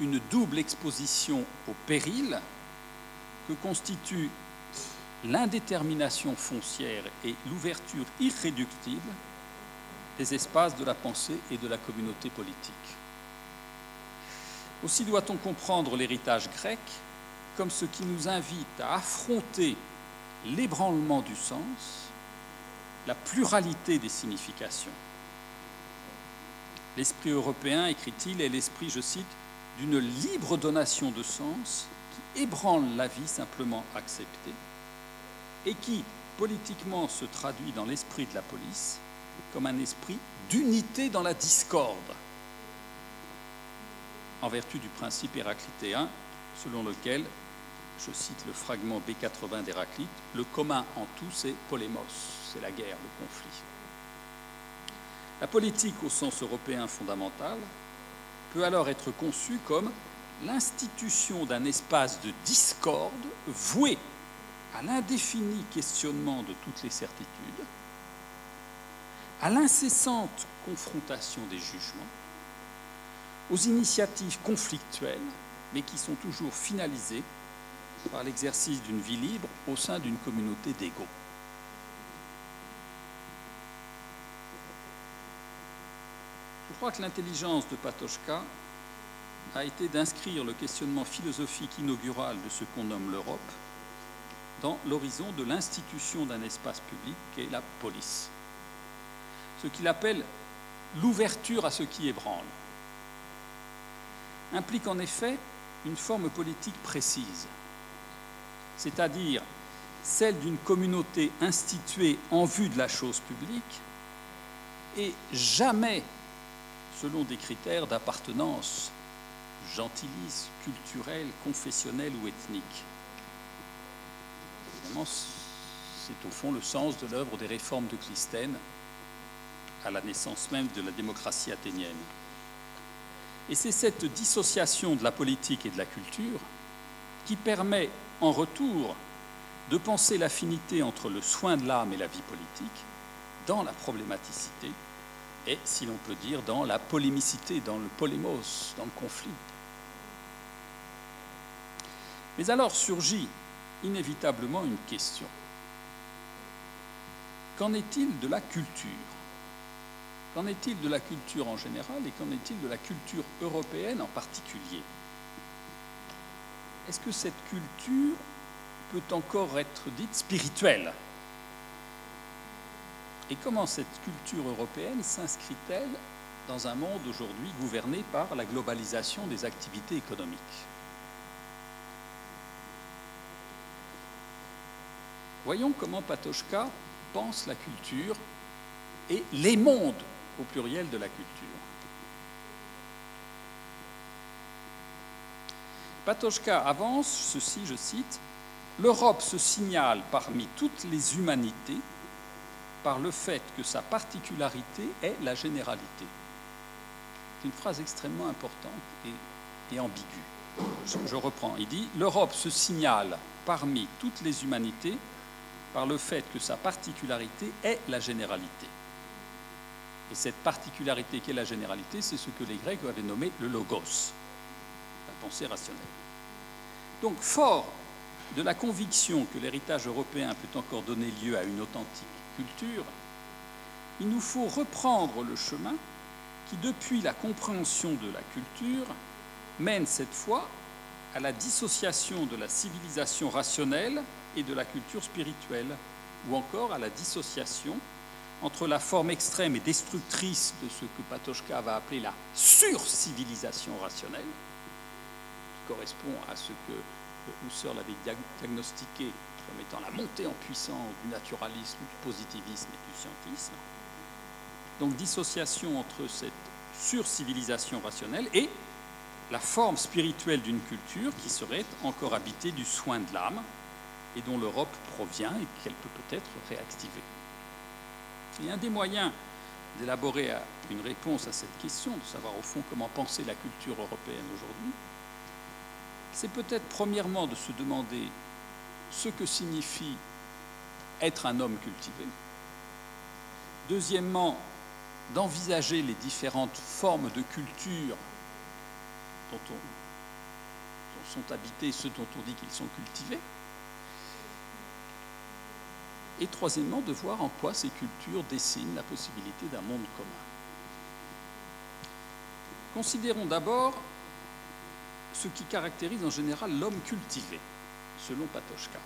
une double exposition au péril que constitue l'indétermination foncière et l'ouverture irréductible des espaces de la pensée et de la communauté politique. Aussi doit-on comprendre l'héritage grec comme ce qui nous invite à affronter l'ébranlement du sens, la pluralité des significations. L'esprit européen, écrit-il, est l'esprit, je cite, d'une libre donation de sens qui ébranle la vie simplement acceptée et qui, politiquement, se traduit dans l'esprit de la police comme un esprit d'unité dans la discorde, en vertu du principe héraclitéen, selon lequel, je cite le fragment B80 d'Héraclite, le commun en tout, c'est polémos, c'est la guerre, le conflit. La politique au sens européen fondamental peut alors être conçue comme l'institution d'un espace de discorde voué à l'indéfini questionnement de toutes les certitudes, à l'incessante confrontation des jugements, aux initiatives conflictuelles, mais qui sont toujours finalisées par l'exercice d'une vie libre au sein d'une communauté d'égaux. Je crois que l'intelligence de Patochka a été d'inscrire le questionnement philosophique inaugural de ce qu'on nomme l'Europe dans l'horizon de l'institution d'un espace public qu'est la police. Ce qu'il appelle l'ouverture à ce qui ébranle implique en effet une forme politique précise, c'est-à-dire celle d'une communauté instituée en vue de la chose publique et jamais selon des critères d'appartenance gentilice, culturelle, confessionnelle ou ethnique. Évidemment, c'est au fond le sens de l'œuvre des réformes de Clisthène à la naissance même de la démocratie athénienne. Et c'est cette dissociation de la politique et de la culture qui permet en retour de penser l'affinité entre le soin de l'âme et la vie politique dans la problématicité et, si l'on peut dire, dans la polémicité, dans le polémos, dans le conflit. Mais alors surgit inévitablement une question. Qu'en est-il de la culture? Qu'en est-il de la culture en général et qu'en est-il de la culture européenne en particulier? Est-ce que cette culture peut encore être dite spirituelle? Et comment cette culture européenne s'inscrit-elle dans un monde aujourd'hui gouverné par la globalisation des activités économiques? Voyons comment Patochka pense la culture et les mondes au pluriel de la culture. Patochka avance ceci, je cite, L'Europe se signale parmi toutes les humanités par le fait que sa particularité est la généralité. C'est une phrase extrêmement importante et, ambiguë. Je, je reprends. Il dit L'Europe se signale parmi toutes les humanités par le fait que sa particularité est la généralité. Et cette particularité qu'est la généralité, c'est ce que les Grecs avaient nommé le logos, la pensée rationnelle. Donc, fort de la conviction que l'héritage européen peut encore donner lieu à une authentique culture, il nous faut reprendre le chemin qui, depuis la compréhension de la culture, mène cette fois à la dissociation de la civilisation rationnelle et de la culture spirituelle, ou encore à la dissociation entre la forme extrême et destructrice de ce que Patochka va appeler la surcivilisation rationnelle, qui correspond à ce que Husserl l'avait diagnostiqué comme étant la montée en puissance du naturalisme, du positivisme et du scientisme. Donc dissociation entre cette surcivilisation rationnelle et la forme spirituelle d'une culture qui serait encore habitée du soin de l'âme et dont l'Europe provient et qu'elle peut peut-être réactiver. Et un des moyens d'élaborer une réponse à cette question, de savoir au fond comment penser la culture européenne aujourd'hui, c'est peut-être premièrement de se demander ce que signifie être un homme cultivé. Deuxièmement, d'envisager les différentes formes de culture dont, sont habités ceux dont on dit qu'ils sont cultivés. Et troisièmement, de voir en quoi ces cultures dessinent la possibilité d'un monde commun. Considérons d'abord ce qui caractérise en général l'homme cultivé, selon Patochka.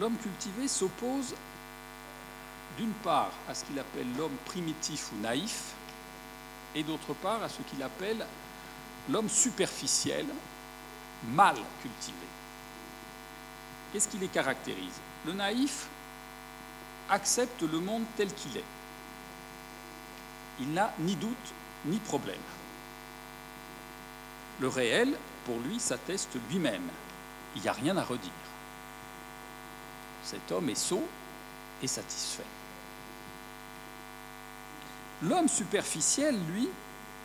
L'homme cultivé s'oppose d'une part à ce qu'il appelle l'homme primitif ou naïf, et d'autre part à ce qu'il appelle l'homme superficiel, mal cultivé. Qu'est-ce qui les caractérise? Le naïf accepte le monde tel qu'il est. Il n'a ni doute ni problème. Le réel, pour lui, s'atteste lui-même. Il n'y a rien à redire. Cet homme est sot et satisfait. L'homme superficiel, lui,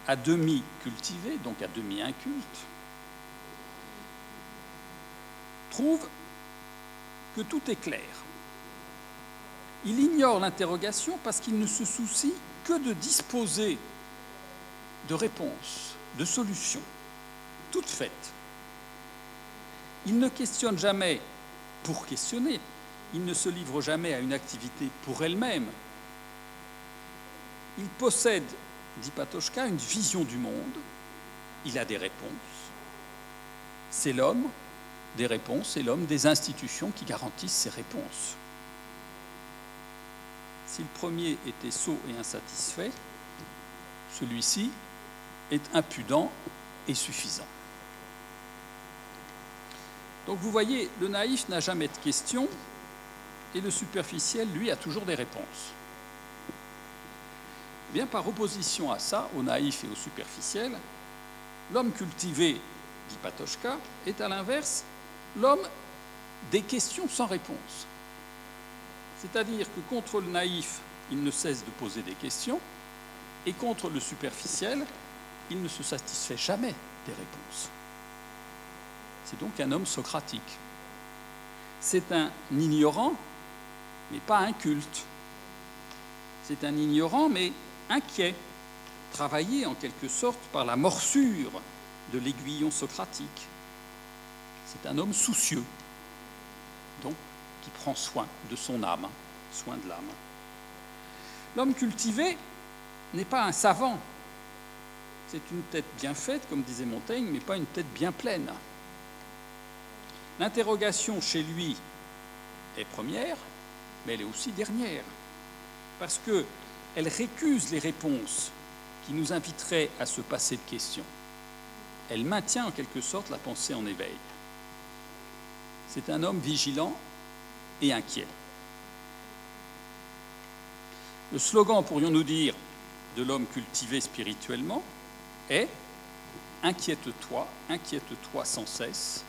à demi cultivé, donc à demi inculte, trouve que tout est clair. Il ignore l'interrogation parce qu'il ne se soucie que de disposer de réponses, de solutions toute faite. Il ne questionne jamais pour questionner, il ne se livre jamais à une activité pour elle-même. Il possède, dit Patochka, une vision du monde, il a des réponses. C'est l'homme des réponses, c'est l'homme des institutions qui garantissent ces réponses. Si le premier était sot et insatisfait, celui-ci est impudent et suffisant. Donc vous voyez, le naïf n'a jamais de questions et le superficiel, lui, a toujours des réponses. Bien par opposition à ça, au naïf et au superficiel, l'homme cultivé, dit Patochka, est à l'inverse l'homme des questions sans réponse. C'est-à-dire que contre le naïf, il ne cesse de poser des questions, et contre le superficiel, il ne se satisfait jamais des réponses. C'est donc un homme socratique. C'est un ignorant, mais pas un culte. C'est un ignorant, mais inquiet, travaillé en quelque sorte par la morsure de l'aiguillon socratique. C'est un homme soucieux, donc qui prend soin de son âme, soin de l'âme. L'homme cultivé n'est pas un savant. C'est une tête bien faite, comme disait Montaigne, mais pas une tête bien pleine. L'interrogation chez lui est première, mais elle est aussi dernière, parce qu'elle récuse les réponses qui nous inviteraient à se passer de questions. Elle maintient en quelque sorte la pensée en éveil. C'est un homme vigilant et inquiet. Le slogan, pourrions-nous dire, de l'homme cultivé spirituellement est Inquiète-toi, inquiète-toi sans cesse,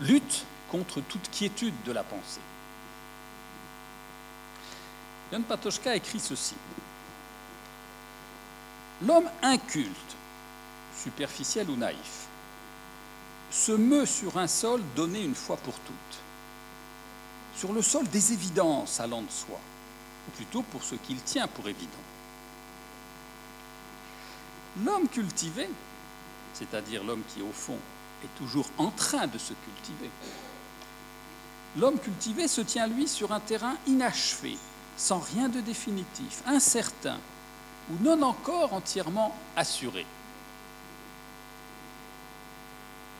lutte contre toute quiétude de la pensée. Jan Patochka écrit ceci. L'homme inculte, superficiel ou naïf, se meut sur un sol donné une fois pour toutes, sur le sol des évidences allant de soi, ou plutôt pour ce qu'il tient pour évident. L'homme cultivé, c'est-à-dire l'homme qui au fond est toujours en train de se cultiver, l'homme cultivé se tient lui sur un terrain inachevé, sans rien de définitif, incertain, ou non encore entièrement assuré.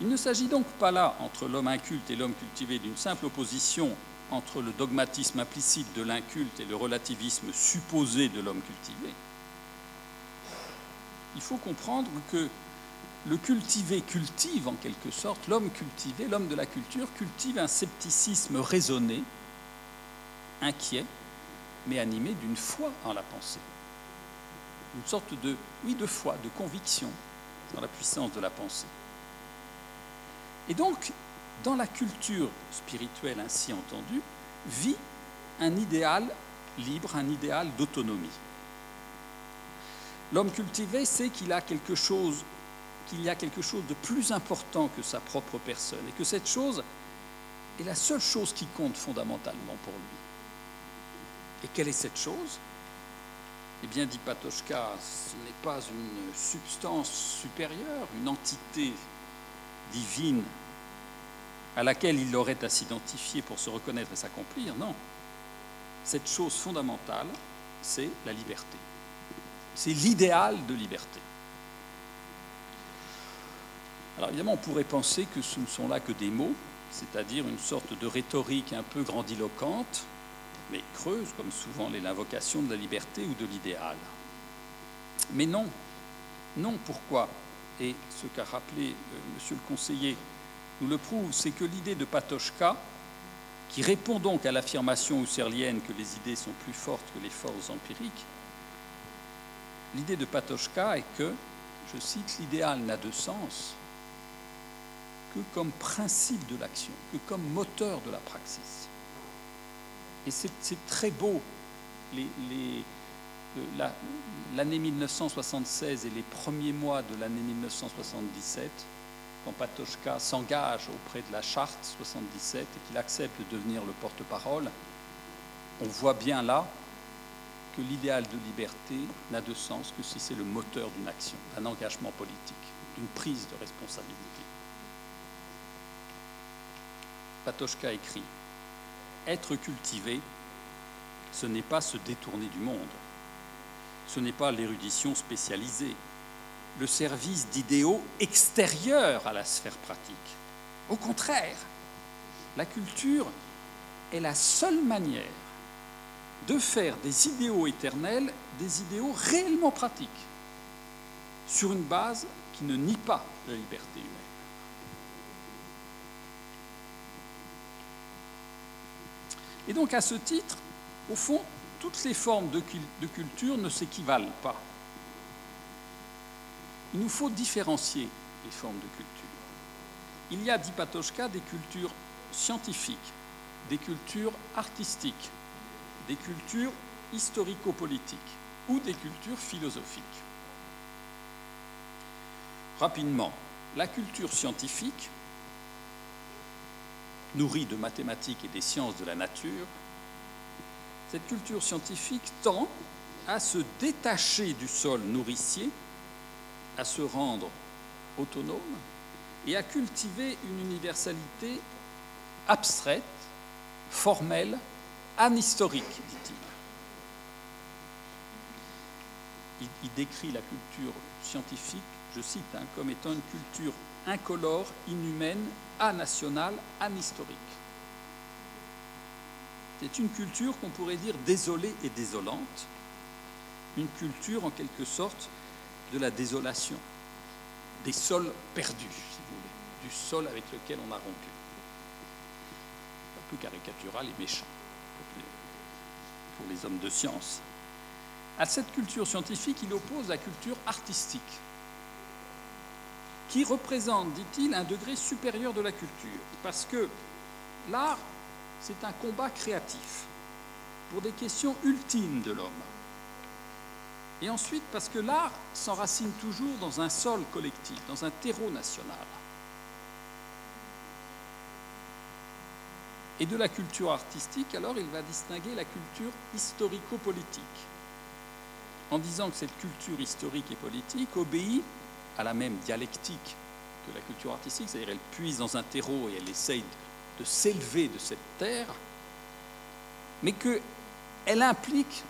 Il ne s'agit donc pas là, entre l'homme inculte et l'homme cultivé, d'une simple opposition entre le dogmatisme implicite de l'inculte et le relativisme supposé de l'homme cultivé. Il faut comprendre que le cultivé cultive en quelque sorte, l'homme cultivé, l'homme de la culture cultive un scepticisme raisonné, inquiet, mais animé d'une foi en la pensée. Une sorte de, oui, de foi, de conviction dans la puissance de la pensée. Et donc, dans la culture spirituelle ainsi entendue, vit un idéal libre, un idéal d'autonomie. L'homme cultivé sait qu'il a quelque chose, qu'il y a quelque chose de plus important que sa propre personne, et que cette chose est la seule chose qui compte fondamentalement pour lui. Et quelle est cette chose? Eh bien, dit Patochka, ce n'est pas une substance supérieure, une entité divine à laquelle il aurait à s'identifier pour se reconnaître et s'accomplir. Non. Cette chose fondamentale, c'est la liberté. C'est l'idéal de liberté. Alors évidemment, on pourrait penser que ce ne sont là que des mots, c'est-à-dire une sorte de rhétorique un peu grandiloquente, mais creuse, comme souvent l'invocation de la liberté ou de l'idéal. Mais non, non, pourquoi? Et ce qu'a rappelé euh, Monsieur le conseiller nous le prouve, c'est que l'idée de Patochka, qui répond donc à l'affirmation husserlienne que les idées sont plus fortes que les forces empiriques, l'idée de Patochka est que, je cite, l'idéal n'a de sens que comme principe de l'action, que comme moteur de la praxis. Et c'est très beau, l'année 1976 et les premiers mois de l'année 1977 quand Patochka s'engage auprès de la charte 77 et qu'il accepte de devenir le porte-parole, on voit bien là que l'idéal de liberté n'a de sens que si c'est le moteur d'une action, d'un engagement politique, d'une prise de responsabilité. Patochka écrit Être cultivé, ce n'est pas se détourner du monde, ce n'est pas l'érudition spécialisée, le service d'idéaux extérieurs à la sphère pratique. Au contraire, la culture est la seule manière de faire des idéaux éternels des idéaux réellement pratiques, sur une base qui ne nie pas la liberté humaine. Et donc à ce titre, au fond, toutes les formes de, culture ne s'équivalent pas. Il nous faut différencier les formes de culture. Il y a, dit Patochka, des cultures scientifiques, des cultures artistiques, des cultures historico-politiques ou des cultures philosophiques. Rapidement, la culture scientifique, nourrie de mathématiques et des sciences de la nature, cette culture scientifique tend à se détacher du sol nourricier à se rendre autonome et à cultiver une universalité abstraite, formelle, anhistorique, dit-il. il, décrit la culture scientifique, je cite, hein, comme étant une culture incolore, inhumaine, anationale, anhistorique. C'est une culture qu'on pourrait dire désolée et désolante, une culture en quelque sorte de la désolation, des sols perdus, si vous voulez, du sol avec lequel on a rompu. Un peu caricatural et méchant pour les, hommes de science. À cette culture scientifique, il oppose la culture artistique, qui représente, dit-il, un degré supérieur de la culture, parce que l'art, c'est un combat créatif pour des questions ultimes de l'homme. Et ensuite, parce que l'art s'enracine toujours dans un sol collectif, dans un terreau national. Et de la culture artistique, alors, il va distinguer la culture historico-politique, en disant que cette culture historique et politique obéit à la même dialectique que la culture artistique, c'est-à-dire elle puise dans un terreau et elle essaye de s'élever de cette terre, mais qu'elle implique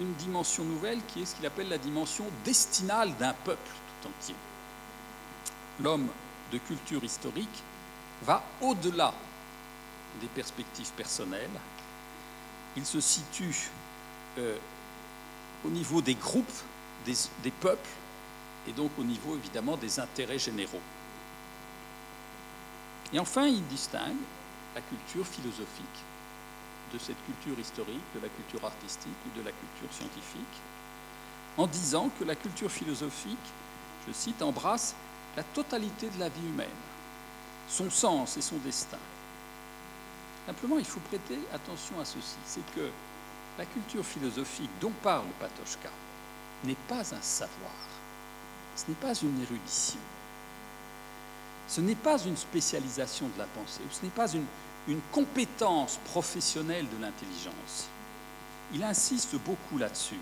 une dimension nouvelle qui est ce qu'il appelle la dimension destinale d'un peuple tout entier. L'homme de culture historique va au-delà des perspectives personnelles. Il se situe euh, au niveau des groupes, des, des peuples, et donc au niveau évidemment des intérêts généraux. Et enfin, il distingue la culture philosophique de cette culture historique, de la culture artistique ou de la culture scientifique, en disant que la culture philosophique, je cite, embrasse la totalité de la vie humaine, son sens et son destin. Simplement, il faut prêter attention à ceci, c'est que la culture philosophique dont parle Patochka n'est pas un savoir, ce n'est pas une érudition, ce n'est pas une spécialisation de la pensée, ce n'est pas une, une compétence professionnelle de l'intelligence. Il insiste beaucoup là-dessus.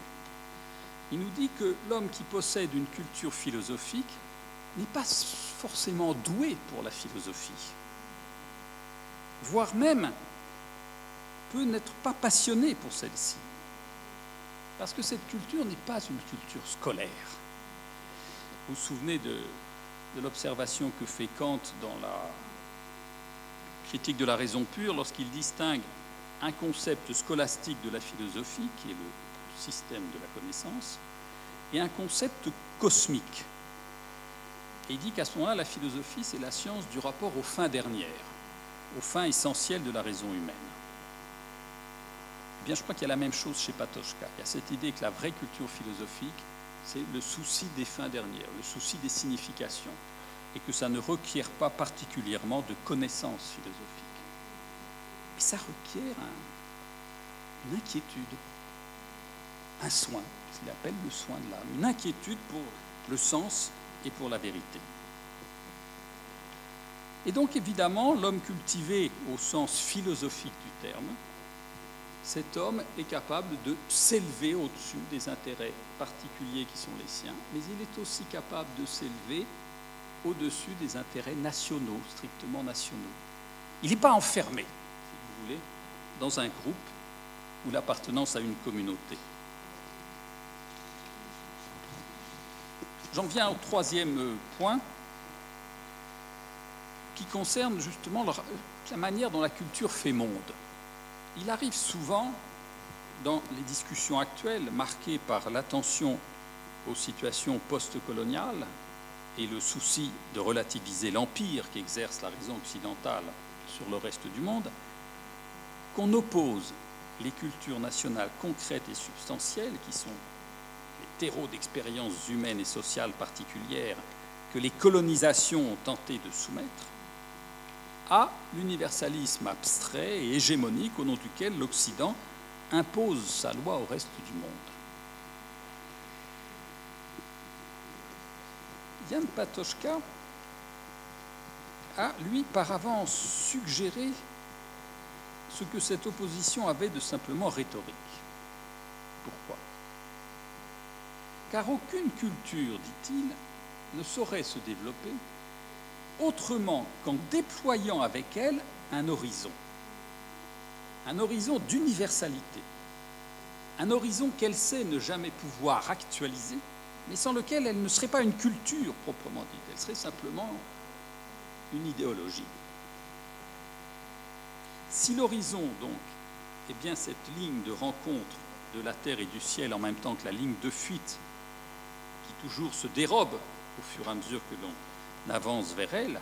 Il nous dit que l'homme qui possède une culture philosophique n'est pas forcément doué pour la philosophie, voire même peut n'être pas passionné pour celle-ci, parce que cette culture n'est pas une culture scolaire. Vous vous souvenez de, de l'observation que fait Kant dans la critique de la raison pure lorsqu'il distingue un concept scolastique de la philosophie, qui est le système de la connaissance, et un concept cosmique. Et il dit qu'à ce moment-là, la philosophie, c'est la science du rapport aux fins dernières, aux fins essentielles de la raison humaine. Eh bien, je crois qu'il y a la même chose chez Patochka. Il y a cette idée que la vraie culture philosophique, c'est le souci des fins dernières, le souci des significations et que ça ne requiert pas particulièrement de connaissances philosophiques. Mais ça requiert une inquiétude, un soin, ce qu'il appelle le soin de l'âme, une inquiétude pour le sens et pour la vérité. Et donc évidemment, l'homme cultivé au sens philosophique du terme, cet homme est capable de s'élever au-dessus des intérêts particuliers qui sont les siens, mais il est aussi capable de s'élever au-dessus des intérêts nationaux, strictement nationaux. Il n'est pas enfermé, si vous voulez, dans un groupe ou l'appartenance à une communauté. J'en viens au troisième point, qui concerne justement la manière dont la culture fait monde. Il arrive souvent dans les discussions actuelles, marquées par l'attention aux situations post-coloniales, et le souci de relativiser l'empire qu'exerce la raison occidentale sur le reste du monde, qu'on oppose les cultures nationales concrètes et substantielles, qui sont les terreaux d'expériences humaines et sociales particulières que les colonisations ont tenté de soumettre, à l'universalisme abstrait et hégémonique au nom duquel l'Occident impose sa loi au reste du monde. Jan Patochka a, lui, par avance suggéré ce que cette opposition avait de simplement rhétorique. Pourquoi? Car aucune culture, dit-il, ne saurait se développer autrement qu'en déployant avec elle un horizon, un horizon d'universalité, un horizon qu'elle sait ne jamais pouvoir actualiser, mais sans lequel elle ne serait pas une culture proprement dite, elle serait simplement une idéologie. Si l'horizon, donc, est bien cette ligne de rencontre de la terre et du ciel en même temps que la ligne de fuite qui toujours se dérobe au fur et à mesure que l'on avance vers elle,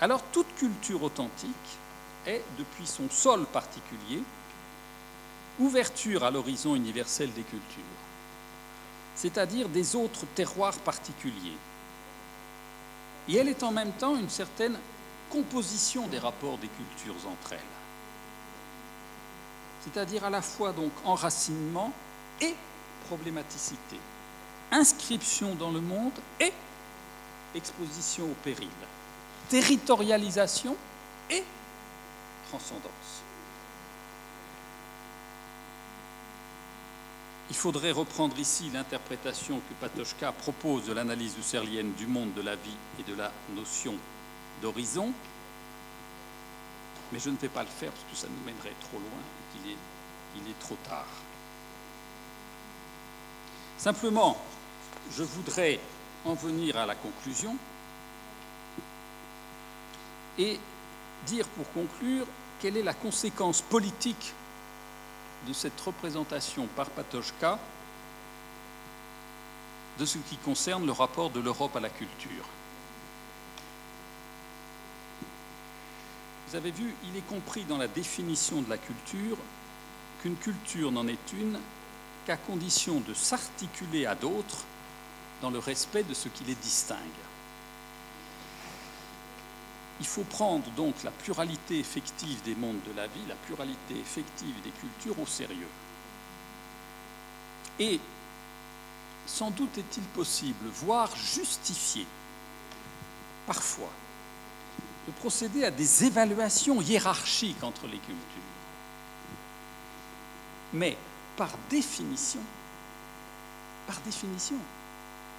alors toute culture authentique est, depuis son sol particulier, ouverture à l'horizon universel des cultures, c'est-à-dire des autres terroirs particuliers. Et elle est en même temps une certaine composition des rapports des cultures entre elles, c'est-à-dire à la fois donc enracinement et problématicité, inscription dans le monde et exposition au péril, territorialisation et transcendance. Il faudrait reprendre ici l'interprétation que Patochka propose de l'analyse husserlienne du monde de la vie et de la notion d'horizon, mais je ne vais pas le faire parce que ça nous mènerait trop loin et qu'il est, il est trop tard. Simplement, je voudrais en venir à la conclusion et dire pour conclure quelle est la conséquence politique de cette représentation par Patochka de ce qui concerne le rapport de l'Europe à la culture. Vous avez vu, il est compris dans la définition de la culture qu'une culture n'en est une qu'à condition de s'articuler à d'autres dans le respect de ce qui les distingue. Il faut prendre donc la pluralité effective des mondes de la vie, la pluralité effective des cultures au sérieux. Et sans doute est-il possible, voire justifié, parfois, de procéder à des évaluations hiérarchiques entre les cultures. Mais par définition, par définition,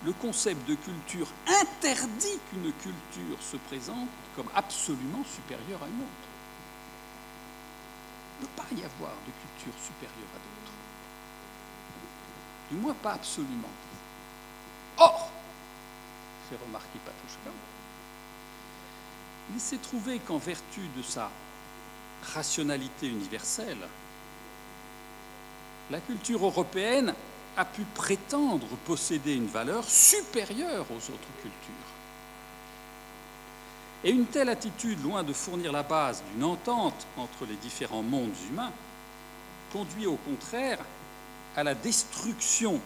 le concept de culture interdit qu'une culture se présente comme absolument supérieure à une autre. Il ne peut pas y avoir de culture supérieure à d'autres. Du moins pas absolument. Or, fait remarquer Patochka, il s'est trouvé qu'en vertu de sa rationalité universelle, la culture européenne a pu prétendre posséder une valeur supérieure aux autres cultures. Et une telle attitude, loin de fournir la base d'une entente entre les différents mondes humains, conduit au contraire à la destruction,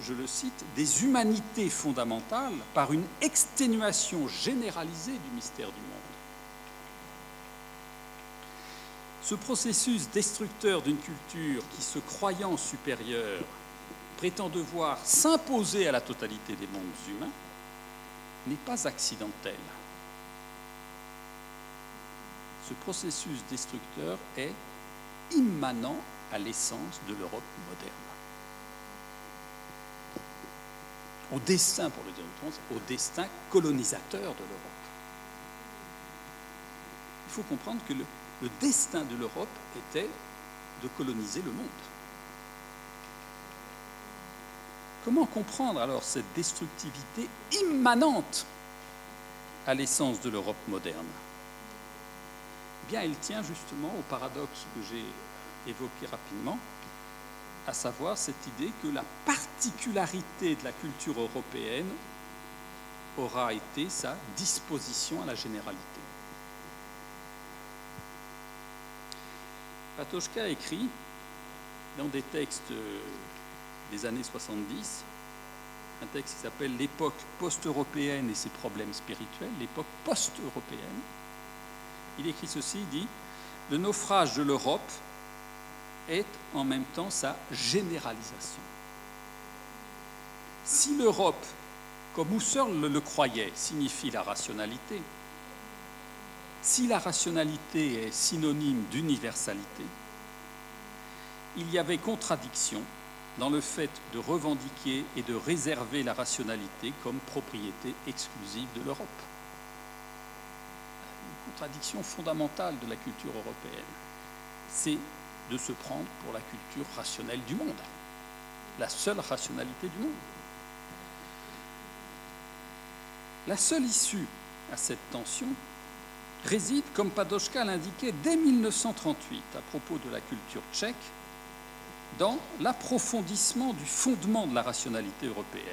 je le cite, des humanités fondamentales par une exténuation généralisée du mystère du monde. Ce processus destructeur d'une culture qui, se croyant supérieure, prétend devoir s'imposer à la totalité des mondes humains n'est pas accidentel. Ce processus destructeur est immanent à l'essence de l'Europe moderne. Au destin, pour le dire au destin colonisateur de l'Europe. Il faut comprendre que le, le destin de l'Europe était de coloniser le monde. Comment comprendre alors cette destructivité immanente à l'essence de l'Europe moderne? Eh Bien, elle tient justement au paradoxe que j'ai évoqué rapidement, à savoir cette idée que la particularité de la culture européenne aura été sa disposition à la généralité. Patochka écrit dans des textes des années 70, un texte qui s'appelle L'époque post-européenne et ses problèmes spirituels, l'époque post-européenne. Il écrit ceci, il dit, le naufrage de l'Europe est en même temps sa généralisation. Si l'Europe, comme Husserl le croyait, signifie la rationalité, si la rationalité est synonyme d'universalité, il y avait contradiction dans le fait de revendiquer et de réserver la rationalité comme propriété exclusive de l'Europe. Une contradiction fondamentale de la culture européenne. C'est de se prendre pour la culture rationnelle du monde, la seule rationalité du monde. La seule issue à cette tension réside, comme Padochka l'indiquait dès 1938 à propos de la culture tchèque, dans l'approfondissement du fondement de la rationalité européenne.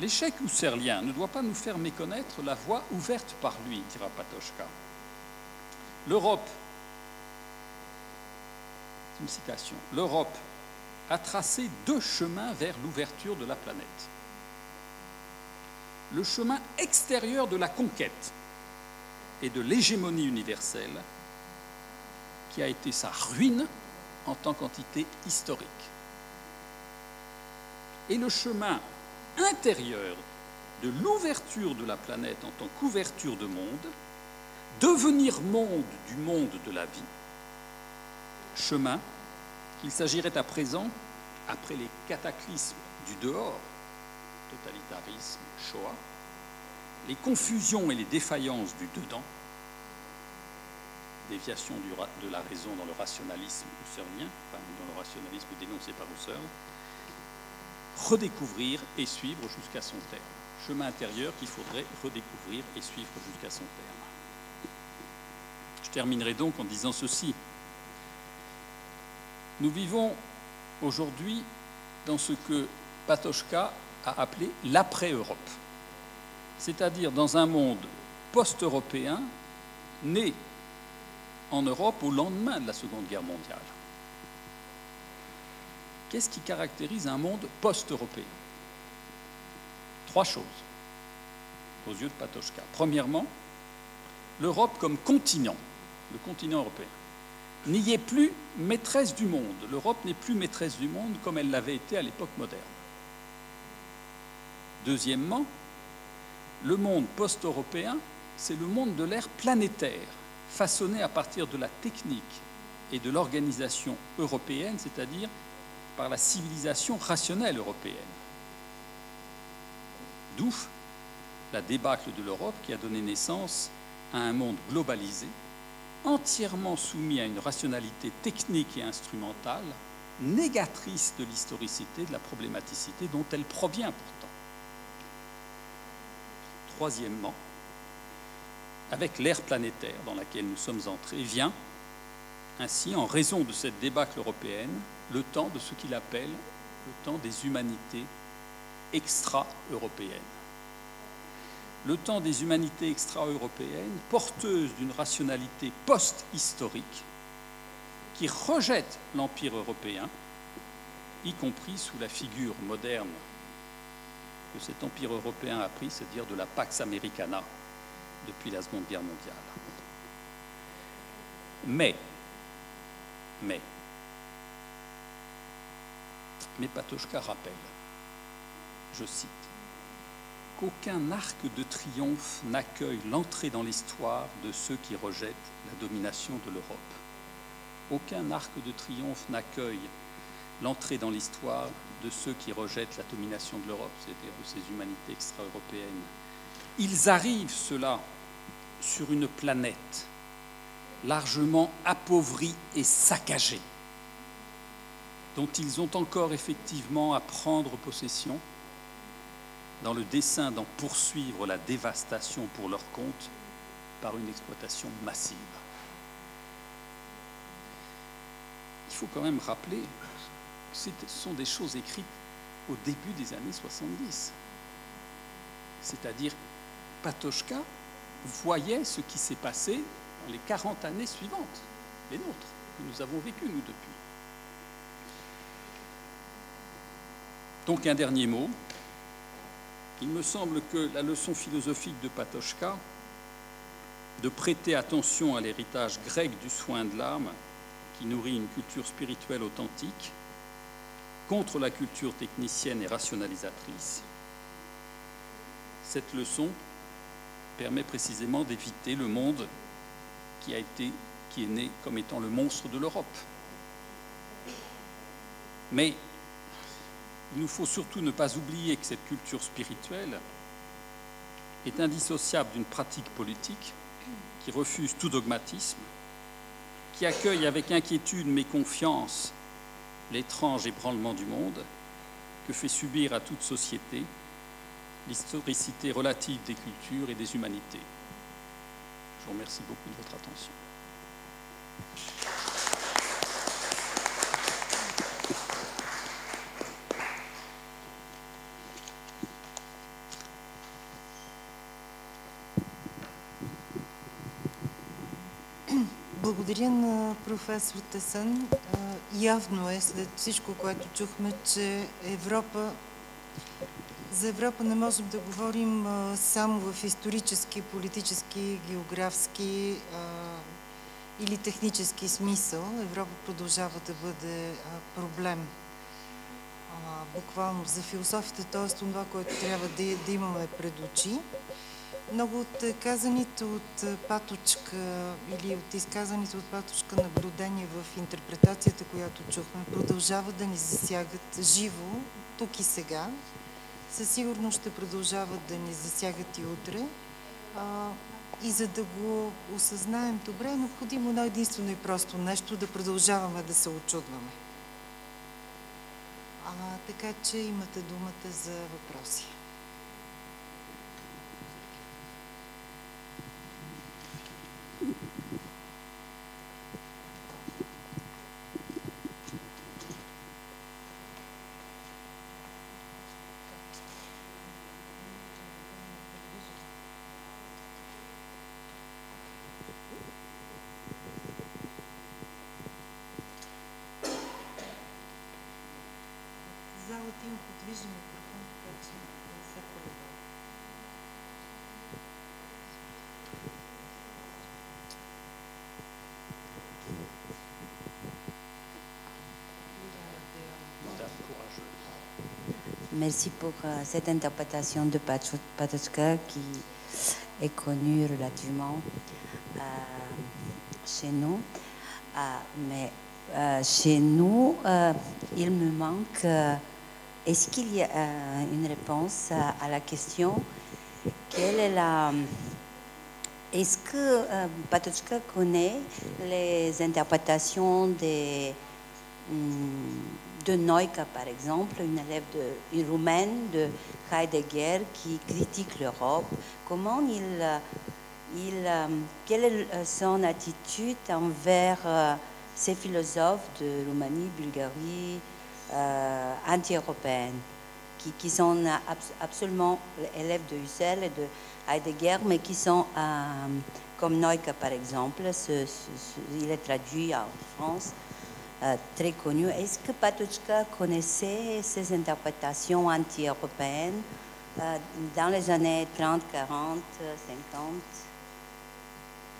L'échec husserlien ne doit pas nous faire méconnaître la voie ouverte par lui, dira Patochka. L'Europe, une citation, l'Europe a tracé deux chemins vers l'ouverture de la planète. Le chemin extérieur de la conquête et de l'hégémonie universelle, qui a été sa ruine en tant qu'entité historique. Et le chemin intérieur de l'ouverture de la planète en tant qu'ouverture de monde, devenir monde du monde de la vie, chemin qu'il s'agirait à présent, après les cataclysmes du dehors, totalitarisme, Shoah, les confusions et les défaillances du dedans, déviation de la raison dans le rationalisme husserlien, enfin dans le rationalisme dénoncé par Husserl, redécouvrir et suivre jusqu'à son terme. Chemin intérieur qu'il faudrait redécouvrir et suivre jusqu'à son terme. Je terminerai donc en disant ceci. Nous vivons aujourd'hui dans ce que Patochka a appelé l'après-Europe, c'est-à-dire dans un monde post-européen né en Europe au lendemain de la Seconde Guerre mondiale. Qu'est-ce qui caractérise un monde post-européen? Trois choses aux yeux de Patochka. Premièrement, l'Europe comme continent, le continent européen, n'y est plus maîtresse du monde. L'Europe n'est plus maîtresse du monde comme elle l'avait été à l'époque moderne. Deuxièmement, le monde post-européen, c'est le monde de l'ère planétaire, façonné à partir de la technique et de l'organisation européenne, c'est-à-dire par la civilisation rationnelle européenne. D'où la débâcle de l'Europe qui a donné naissance à un monde globalisé, entièrement soumis à une rationalité technique et instrumentale, négatrice de l'historicité, de la problématicité dont elle provient pourtant. Troisièmement, avec l'ère planétaire dans laquelle nous sommes entrés, vient ainsi, en raison de cette débâcle européenne, le temps de ce qu'il appelle le temps des humanités extra-européennes. Le temps des humanités extra-européennes, porteuses d'une rationalité post-historique, qui rejette l'Empire européen, y compris sous la figure moderne que cet Empire européen a pris, c'est-à-dire de la Pax Americana depuis la Seconde Guerre mondiale. Mais mais, mais Patochka rappelle, je cite, qu'aucun arc de triomphe n'accueille l'entrée dans l'histoire de ceux qui rejettent la domination de l'Europe. Aucun arc de triomphe n'accueille l'entrée dans l'histoire de ceux qui rejettent la domination de l'Europe, c'est-à-dire de ces humanités extra-européennes. Ils arrivent, cela, sur une planète largement appauvris et saccagés, dont ils ont encore effectivement à prendre possession dans le dessein d'en poursuivre la dévastation pour leur compte par une exploitation massive. Il faut quand même rappeler que ce sont des choses écrites au début des années 70. C'est-à-dire, Patochka voyait ce qui s'est passé les 40 années suivantes, les nôtres, que nous avons vécues, nous, depuis. Donc un dernier mot. Il me semble que la leçon philosophique de Patochka, de prêter attention à l'héritage grec du soin de l'âme, qui nourrit une culture spirituelle authentique, contre la culture technicienne et rationalisatrice, cette leçon permet précisément d'éviter le monde qui, qui est né comme étant le monstre de l'Europe. Mais il nous faut surtout ne pas oublier que cette culture spirituelle est indissociable d'une pratique politique qui refuse tout dogmatisme qui accueille avec inquiétude mais confiance l'étrange ébranlement du monde que fait subir à toute société l'historicité relative des cultures et des humanités. Je vous remercie beaucoup de votre attention. Благодаря на професор Тесън. Явно е, след всичко, което чухме, че Европа за Европа не можем да говорим само в исторически, политически, географски или технически смисъл. Европа продължава да бъде проблем. Буквално за философията, т.е. това, което трябва да, да имаме пред очи. Много от казаните от Паточка или от изказаните от Паточка наблюдения в интерпретацията, която чухме, продължават да ни засягат живо, тук и сега. Със сигурност ще продължават да ни засягат и утре. А, и за да го осъзнаем добре, е необходимо едно единствено и просто нещо да продължаваме да се очудваме. А, така че имате думата за въпроси. Merci pour euh, cette interprétation de Patochka qui est connue relativement euh, chez nous. Euh, mais chez nous, il me manque. Est-ce qu'il y a une réponse à, la question? Quelle est la. Est-ce que Patochka connaît les interprétations des. Hmm, de Neuka, par exemple, une élève de, roumaine de Heidegger qui critique l'Europe. Comment il, il, euh, quelle est son attitude envers euh, ces philosophes de Roumanie, Bulgarie, euh, anti-européennes, qui, sont absolument élèves de Husserl et de Heidegger, mais qui sont comme Neuka, par exemple. il est traduit en France euh, très connu. Est-ce que Patochka connaissait ces interprétations anti-européennes euh, dans les années 30, 40, 50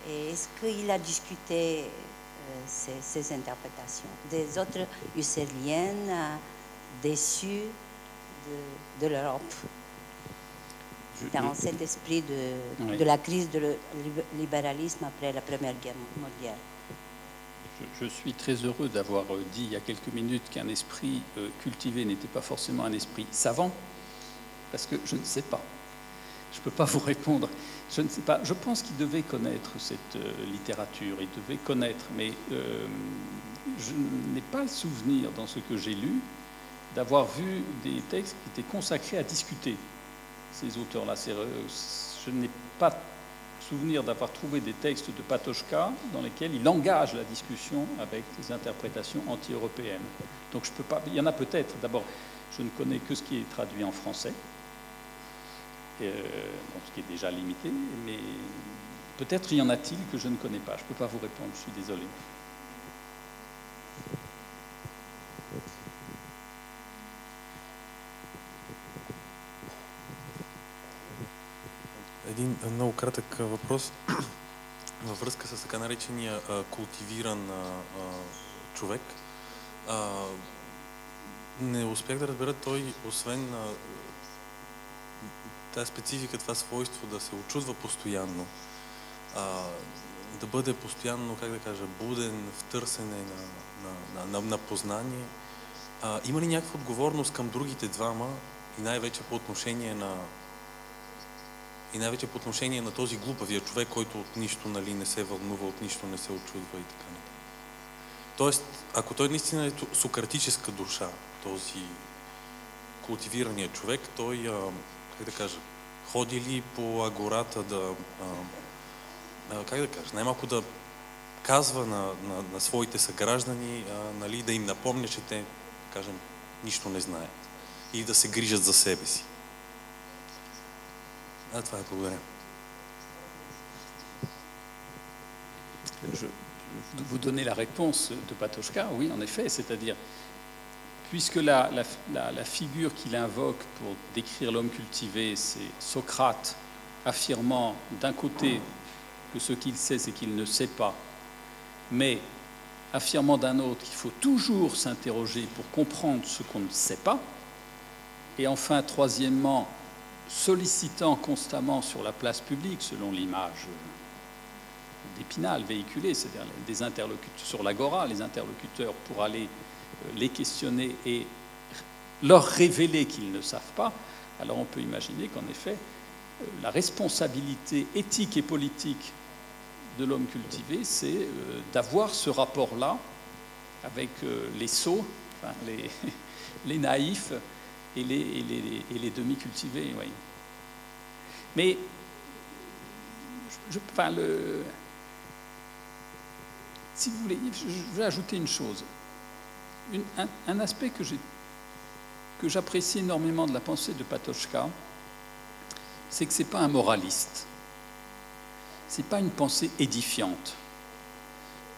Et est-ce qu'il a discuté euh, ces, interprétations Des autres husserliennes déçus de, de l'Europe dans cet esprit de, de la crise du libéralisme après la Première Guerre mondiale? Je, suis très heureux d'avoir euh, dit il y a quelques minutes qu'un esprit euh, cultivé n'était pas forcément un esprit savant, parce que je ne sais pas. Je ne peux pas vous répondre. Je ne sais pas. Je pense qu'il devait connaître cette euh, littérature, il devait connaître, mais je n'ai pas le souvenir dans ce que j'ai lu d'avoir vu des textes qui étaient consacrés à discuter ces auteurs-là. Je n'ai pas souvenir d'avoir trouvé des textes de Patochka dans lesquels il engage la discussion avec des interprétations anti-européennes. Donc je peux pas. Il y en a peut-être. D'abord, je ne connais que ce qui est traduit en français, euh, ce qui est déjà limité, mais peut-être y en a-t-il que je ne connais pas. Je ne peux pas vous répondre. Je suis désolé. Един много кратък въпрос <clears throat> във връзка с така наречения а, култивиран а, човек. А, не успях да разбера той, освен а, тази специфика, това свойство да се очудва постоянно, а, да бъде постоянно, как да кажа, буден в търсене на, на, на, на, на познание. А, има ли някаква отговорност към другите двама и най-вече по отношение на и най-вече по отношение на този глупавия човек, който от нищо нали, не се вълнува, от нищо не се очудва и така нататък. Тоест, ако той наистина е сократическа душа, този култивирания човек, той, а, как да кажа, ходи ли по агората да, а, а, как да кажа, най-малко да казва на, на, на своите съграждани, а, нали, да им напомня, че те, кажем, нищо не знаят и да се грижат за себе си. Vous donner la réponse de Patochka, oui, en effet, c'est-à-dire, puisque la figure qu'il invoque pour décrire l'homme cultivé, c'est Socrate affirmant d'un côté que ce qu'il sait, c'est qu'il ne sait pas, mais affirmant d'un autre qu'il faut toujours s'interroger pour comprendre ce qu'on ne sait pas, et enfin, troisièmement, sollicitant constamment sur la place publique, selon l'image d'Épinal véhiculée, c'est-à-dire des interlocuteurs sur l'agora, les interlocuteurs pour aller euh, les questionner et leur révéler qu'ils ne savent pas, alors on peut imaginer qu'en effet, euh, la responsabilité éthique et politique de l'homme cultivé, c'est euh, d'avoir ce rapport-là avec les sots, <laughs> les, naïfs et les, demi-cultivés. Oui. Mais je, enfin, le, si vous voulez, je vais ajouter une chose. Un, aspect que, que j'apprécie énormément de la pensée de Patochka, c'est que ce n'est pas un moraliste. Ce n'est pas une pensée édifiante.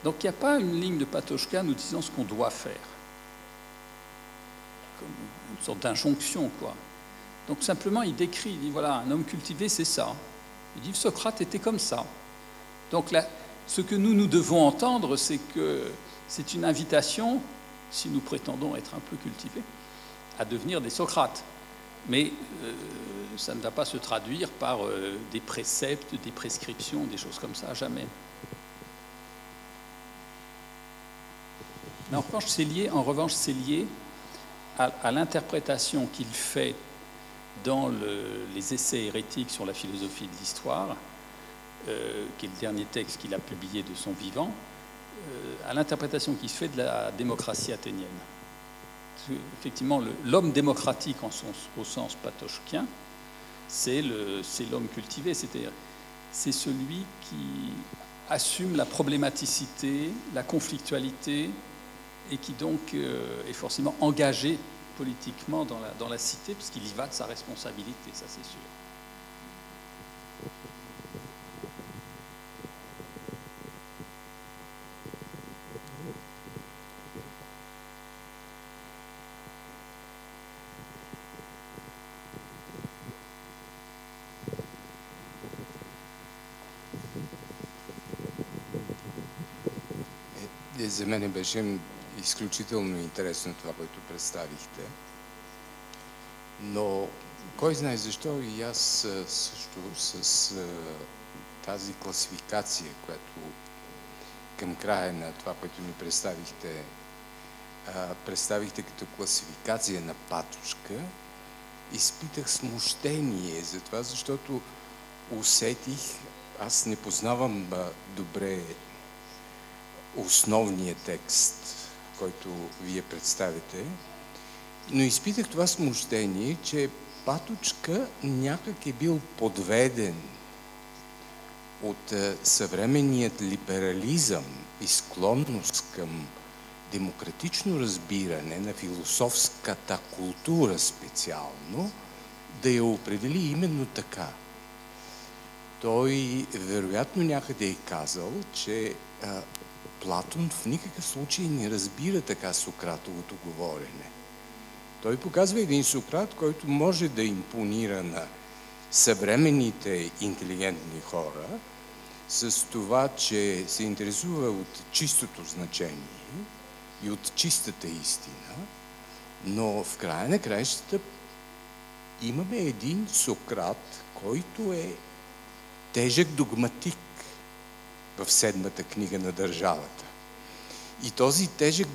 Donc il n'y a pas une ligne de Patochka nous disant ce qu'on doit faire. Une sorte d'injonction, quoi. Donc simplement, il décrit, il dit voilà, un homme cultivé, c'est ça. Il dit Socrate était comme ça. Donc la, ce que nous, nous devons entendre, c'est que c'est une invitation, si nous prétendons être un peu cultivés, à devenir des Socrates. Mais euh, ça ne va pas se traduire par euh, des préceptes, des prescriptions, des choses comme ça, jamais. Mais en revanche, c'est lié à, l'interprétation qu'il fait dans le, les essais hérétiques sur la philosophie de l'histoire, euh, qui est le dernier texte qu'il a publié de son vivant, euh, à l'interprétation qui se fait de la démocratie athénienne. Effectivement, l'homme démocratique au sens patochkien, c'est l'homme cultivé, c'est-à-dire c'est celui qui assume la problématicité, la conflictualité, et qui donc euh, est forcément engagé politiquement dans la, dans la cité, puisqu'il y va de sa responsabilité, ça c'est sûr. Изключително интересно това, което представихте. Но кой знае защо и аз също с тази класификация, която към края на това, което ми представихте, представихте като класификация на патушка, изпитах смущение за това, защото усетих, аз не познавам добре основния текст, който вие представите, но изпитах това смущение, че Паточка някак е бил подведен от съвременният либерализъм и склонност към демократично разбиране на философската култура специално, да я определи именно така. Той вероятно някъде е казал, че Платон в никакъв случай не разбира така Сократовото говорене. Той показва един Сократ, който може да импонира на съвременните интелигентни хора с това, че се интересува от чистото значение и от чистата истина, но в края на краищата имаме един Сократ, който е тежък догматик в седмата книга на държавата. И този тежък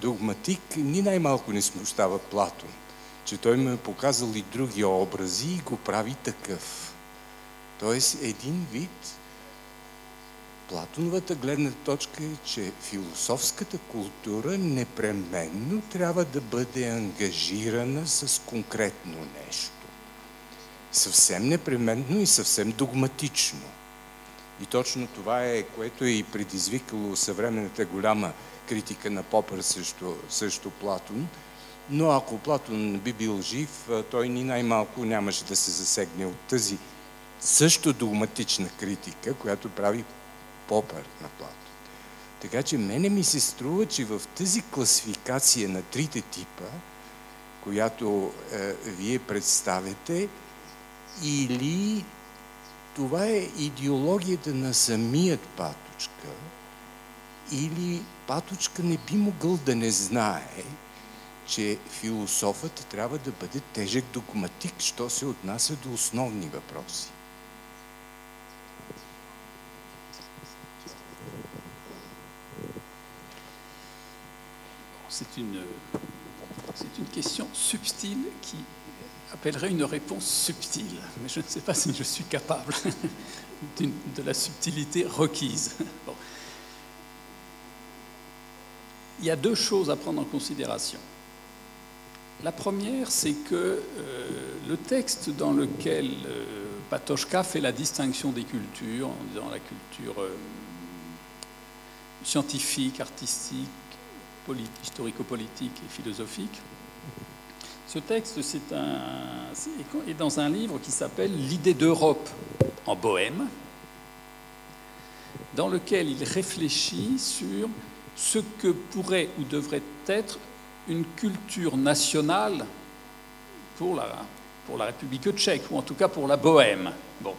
догматик ни най-малко не смущава Платон, че той му е показал и други образи и го прави такъв. Тоест един вид Платоновата гледна точка е, че философската култура непременно трябва да бъде ангажирана с конкретно нещо. Съвсем непременно и съвсем догматично. И точно това е, което е и предизвикало съвременната голяма критика на Попър също, също Платон. Но ако Платон би бил жив, той ни най-малко нямаше да се засегне от тази също догматична критика, която прави Попър на Платон. Така че мене ми се струва, че в тази класификация на трите типа, която е, вие представяте, или това е идеологията на самият Паточка, или Паточка не би могъл да не знае, че философът трябва да бъде тежък догматик, що се отнася до основни въпроси. C'est une, c'est une question subtile qui appellerait une réponse subtile, mais je ne sais pas si je suis capable <laughs> de la subtilité requise. Bon. Il y a deux choses à prendre en considération. La première, c'est que euh, le texte dans lequel euh, Patochka fait la distinction des cultures, en disant la culture euh, scientifique, artistique, historico-politique et philosophique, ce texte est dans un livre qui s'appelle L'idée d'Europe en Bohème, dans lequel il réfléchit sur ce que pourrait ou devrait être une culture nationale pour la, République tchèque, ou en tout cas pour la Bohème. Bon.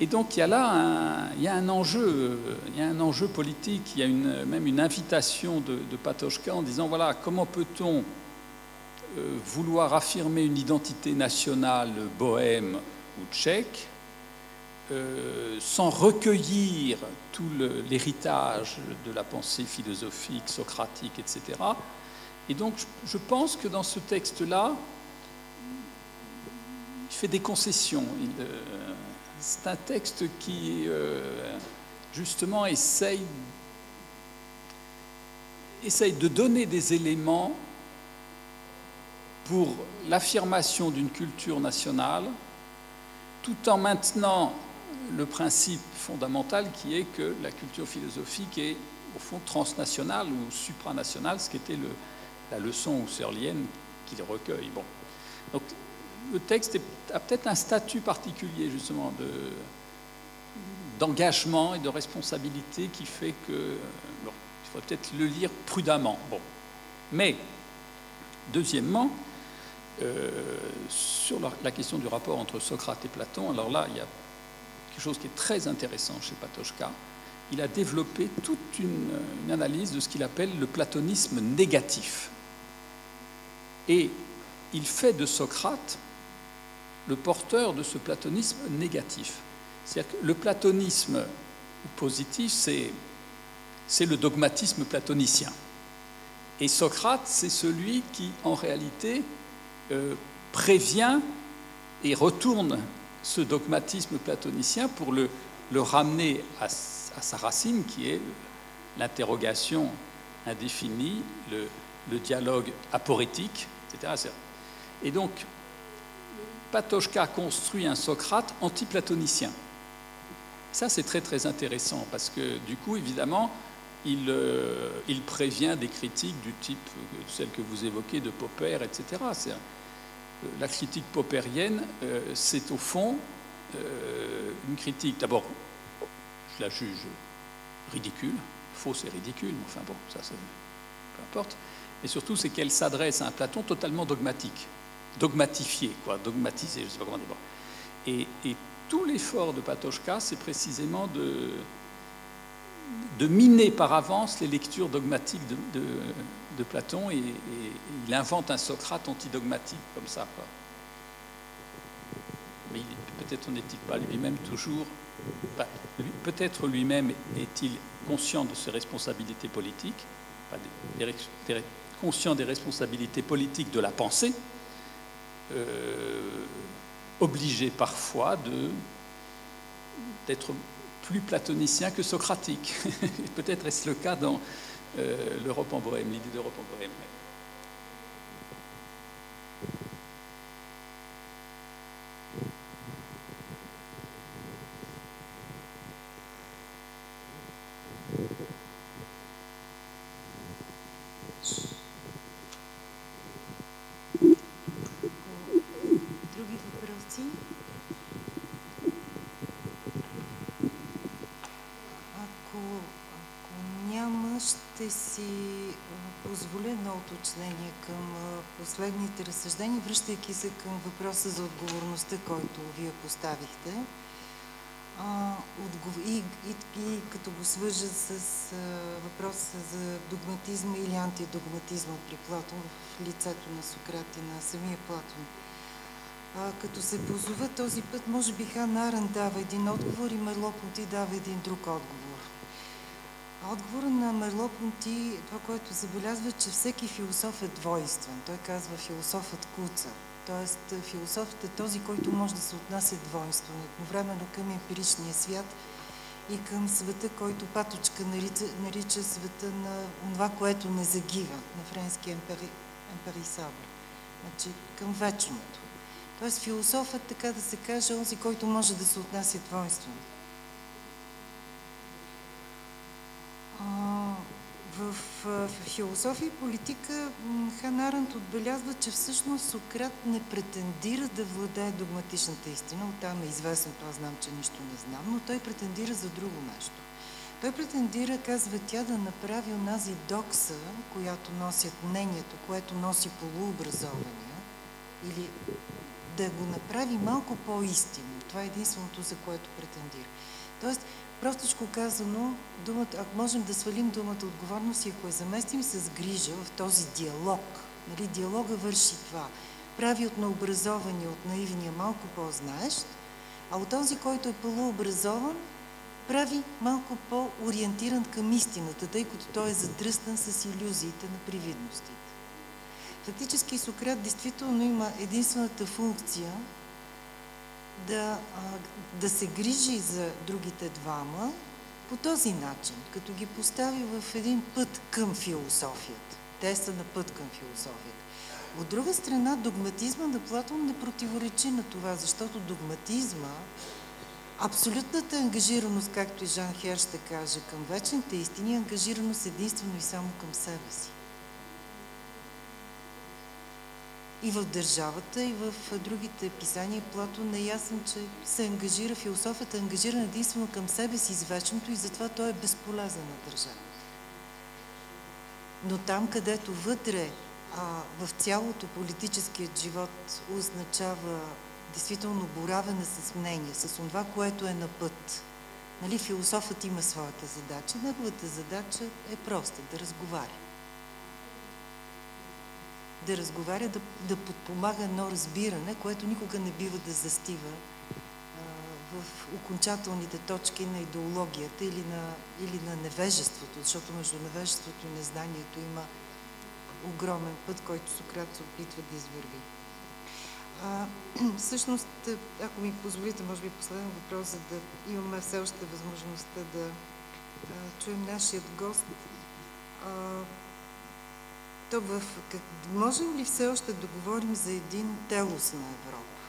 Et donc il y a là un, enjeu, il y a un enjeu politique, il y a même une invitation de, de Patochka en disant voilà comment peut-on vouloir affirmer une identité nationale bohème ou tchèque euh, sans recueillir tout l'héritage de la pensée philosophique, socratique, etc. Et donc je pense que dans ce texte-là, il fait des concessions. Euh, c'est un texte qui, euh, justement, essaye, essaye de donner des éléments pour l'affirmation d'une culture nationale, tout en maintenant le principe fondamental qui est que la culture philosophique est au fond transnationale ou supranationale, ce qui était la leçon husserlienne qu'il recueille. Bon. Donc, le texte a peut-être un statut particulier justement de, d'engagement et de responsabilité qui fait que il faut peut-être le lire prudemment. Bon. Mais, deuxièmement, euh, sur la, question du rapport entre Socrate et Platon, alors là, il y a quelque chose qui est très intéressant chez Patochka. Il a développé toute une, analyse de ce qu'il appelle le platonisme négatif. Et il fait de Socrate le porteur de ce platonisme négatif. C'est-à-dire que le platonisme positif, c'est le dogmatisme platonicien. Et Socrate, c'est celui qui, en réalité, euh, prévient et retourne ce dogmatisme platonicien pour le, ramener à, sa racine, qui est l'interrogation indéfinie, le, le dialogue aporétique, etc. Et donc, Patochka construit un Socrate antiplatonicien. Ça, c'est très très intéressant parce que du coup, évidemment, il, euh, il, prévient des critiques du type, euh, celle que vous évoquez, de Popper, etc. Euh, la critique poppérienne, euh, c'est au fond euh, une critique, d'abord, je la juge ridicule, fausse et ridicule, mais enfin bon, ça, ça peu importe, et surtout, c'est qu'elle s'adresse à un Platon totalement dogmatique dogmatifié, quoi, dogmatisé, je ne sais pas comment dire. Et, tout l'effort de Patochka, c'est précisément de, miner par avance les lectures dogmatiques de, de Platon et, il invente un Socrate antidogmatique comme ça. Mais peut-être n'est-il pas lui-même toujours. Peut-être lui-même est-il conscient de ses responsabilités politiques, conscient des responsabilités politiques de la pensée, euh, obligé parfois d'être plus platonicien que socratique. <laughs> Peut-être est-ce le cas dans l'Europe en bohème, l'idée d'Europe en bohème. Ще си позволя едно уточнение към последните разсъждения, връщайки се към въпроса за отговорността, който вие поставихте. И, и, и като го свържа с въпроса за догматизма или антидогматизма при Платон в лицето на Сократ и на самия Платон. А, като се позова този път, може би Хан Арен дава един отговор и Мерло Понти дава един друг отговор. Отговора на Мерло Понти, това, което забелязва, е, че всеки философ е двойствен. Той казва философът куца. Тоест философът е този, който може да се отнася двойствено, едновременно към емпиричния свят и към света, който Паточка нарича, нарича света на това, което не загива, на френски емпери. Значи към вечното. Тоест философът, така да се каже, онзи, който може да се отнася двойствено. А, в, философия и политика Хан Аренд отбелязва, че всъщност Сократ не претендира да владее догматичната истина. Оттам е известно, аз знам, че нищо не знам, но той претендира за друго нещо. Той претендира, казва тя, да направи онази докса, която носят мнението, което носи полуобразования, или да го направи малко по-истинно. Това е единственото, за което претендира. Тоест, простичко казано, думата, ако можем да свалим думата отговорност и ако я заместим с грижа в този диалог, нали, диалога върши това. Прави от необразования, от наивния малко по-знаещ, а от този, който е полуобразован, прави малко по-ориентиран към истината, тъй като той е задръстан с иллюзиите на привидностите. Фактически Сократ действително има единствената функция да, да се грижи за другите двама по този начин, като ги постави в един път към философията. Те са на път към философията. От друга страна, догматизма на Платон не противоречи на това, защото догматизма, абсолютната ангажираност, както и Жан Хер ще каже, към вечните истини, е ангажираност единствено и само към себе си. И в държавата, и в другите писания Платон е ясен, че се ангажира, философията е ангажирана единствено към себе си извечното и затова той е безполезен на държавата. Но там, където вътре а, в цялото политическият живот означава действително боравене с мнение, с това, което е на път. Нали, философът има своята задача. Неговата задача е проста – да разговаря да разговаря, да, да подпомага едно разбиране, което никога не бива да застива в окончателните точки на идеологията или на, или на невежеството, защото между невежеството и незнанието има огромен път, който Сократ се опитва да извърви. А, <clears throat> всъщност, ако ми позволите, може би последен въпрос, за да имаме все още възможността да а, чуем нашият гост. А, то в, можем ли все още да говорим за един телос на Европа?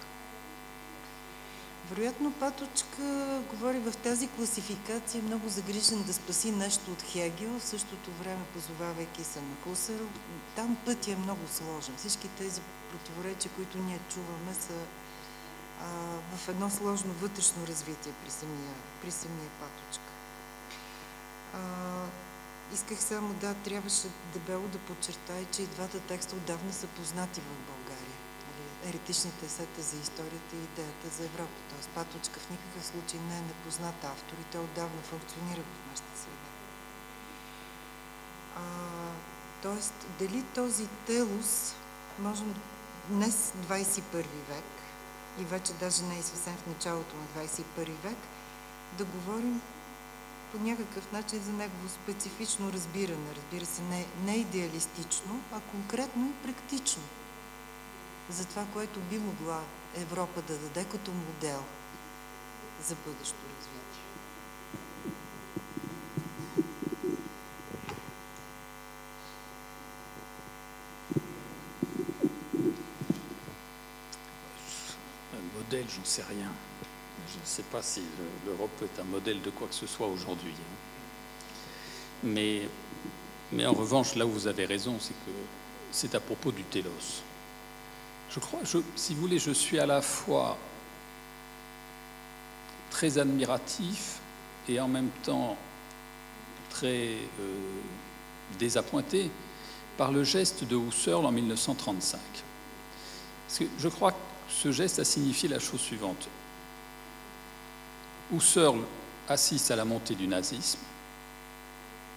Вероятно Паточка говори в тази класификация много загрижен да спаси нещо от Хегел, в същото време позовавайки се на Хусър. Там пътя е много сложен. Всички тези противоречия, които ние чуваме, са а, в едно сложно вътрешно развитие при самия, при самия Паточка. А, Исках само да, трябваше дебело да подчертая, че и двата текста отдавна са познати в България. Нали, еретичните сета за историята и идеята за Европа. Тоест Паточка в никакъв случай не е непознат автор и той отдавна функционира в нашата среда. А, тоест, дали този телус можем днес, 21 век, и вече даже не е съвсем в началото на 21 век, да говорим по някакъв начин за негово специфично разбиране, разбира се, не, не идеалистично, а конкретно и практично за това, което би могла Европа да даде като модел за бъдещо развитие. Модел, je ne sais rien. Je ne sais pas si l'Europe est un modèle de quoi que ce soit aujourd'hui. hein. Mais, en revanche, là où vous avez raison, c'est que c'est à propos du télos. Je crois, je- si vous voulez, je suis à la fois très admiratif et en même temps très euh, désappointé par le geste de Husserl en 1935. Parce que je crois que ce geste a signifié la chose suivante. Husserl assiste à la montée du nazisme.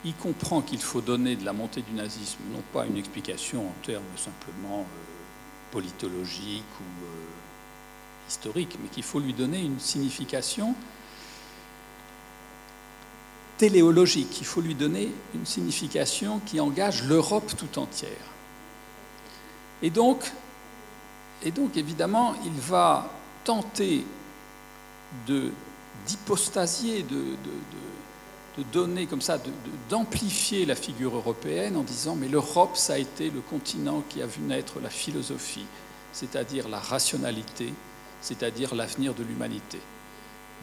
Il comprend qu'il faut donner de la montée du nazisme non pas une explication en termes simplement euh, politologiques ou euh, historiques, mais qu'il faut lui donner une signification téléologique. Il faut lui donner une signification qui engage l'Europe tout entière. Et donc, et donc, évidemment, il va tenter de d'hypostasier, de, donner comme ça, d'amplifier la figure européenne en disant mais l'Europe, ça a été le continent qui a vu naître la philosophie, c'est-à-dire la rationalité, c'est-à-dire l'avenir de l'humanité.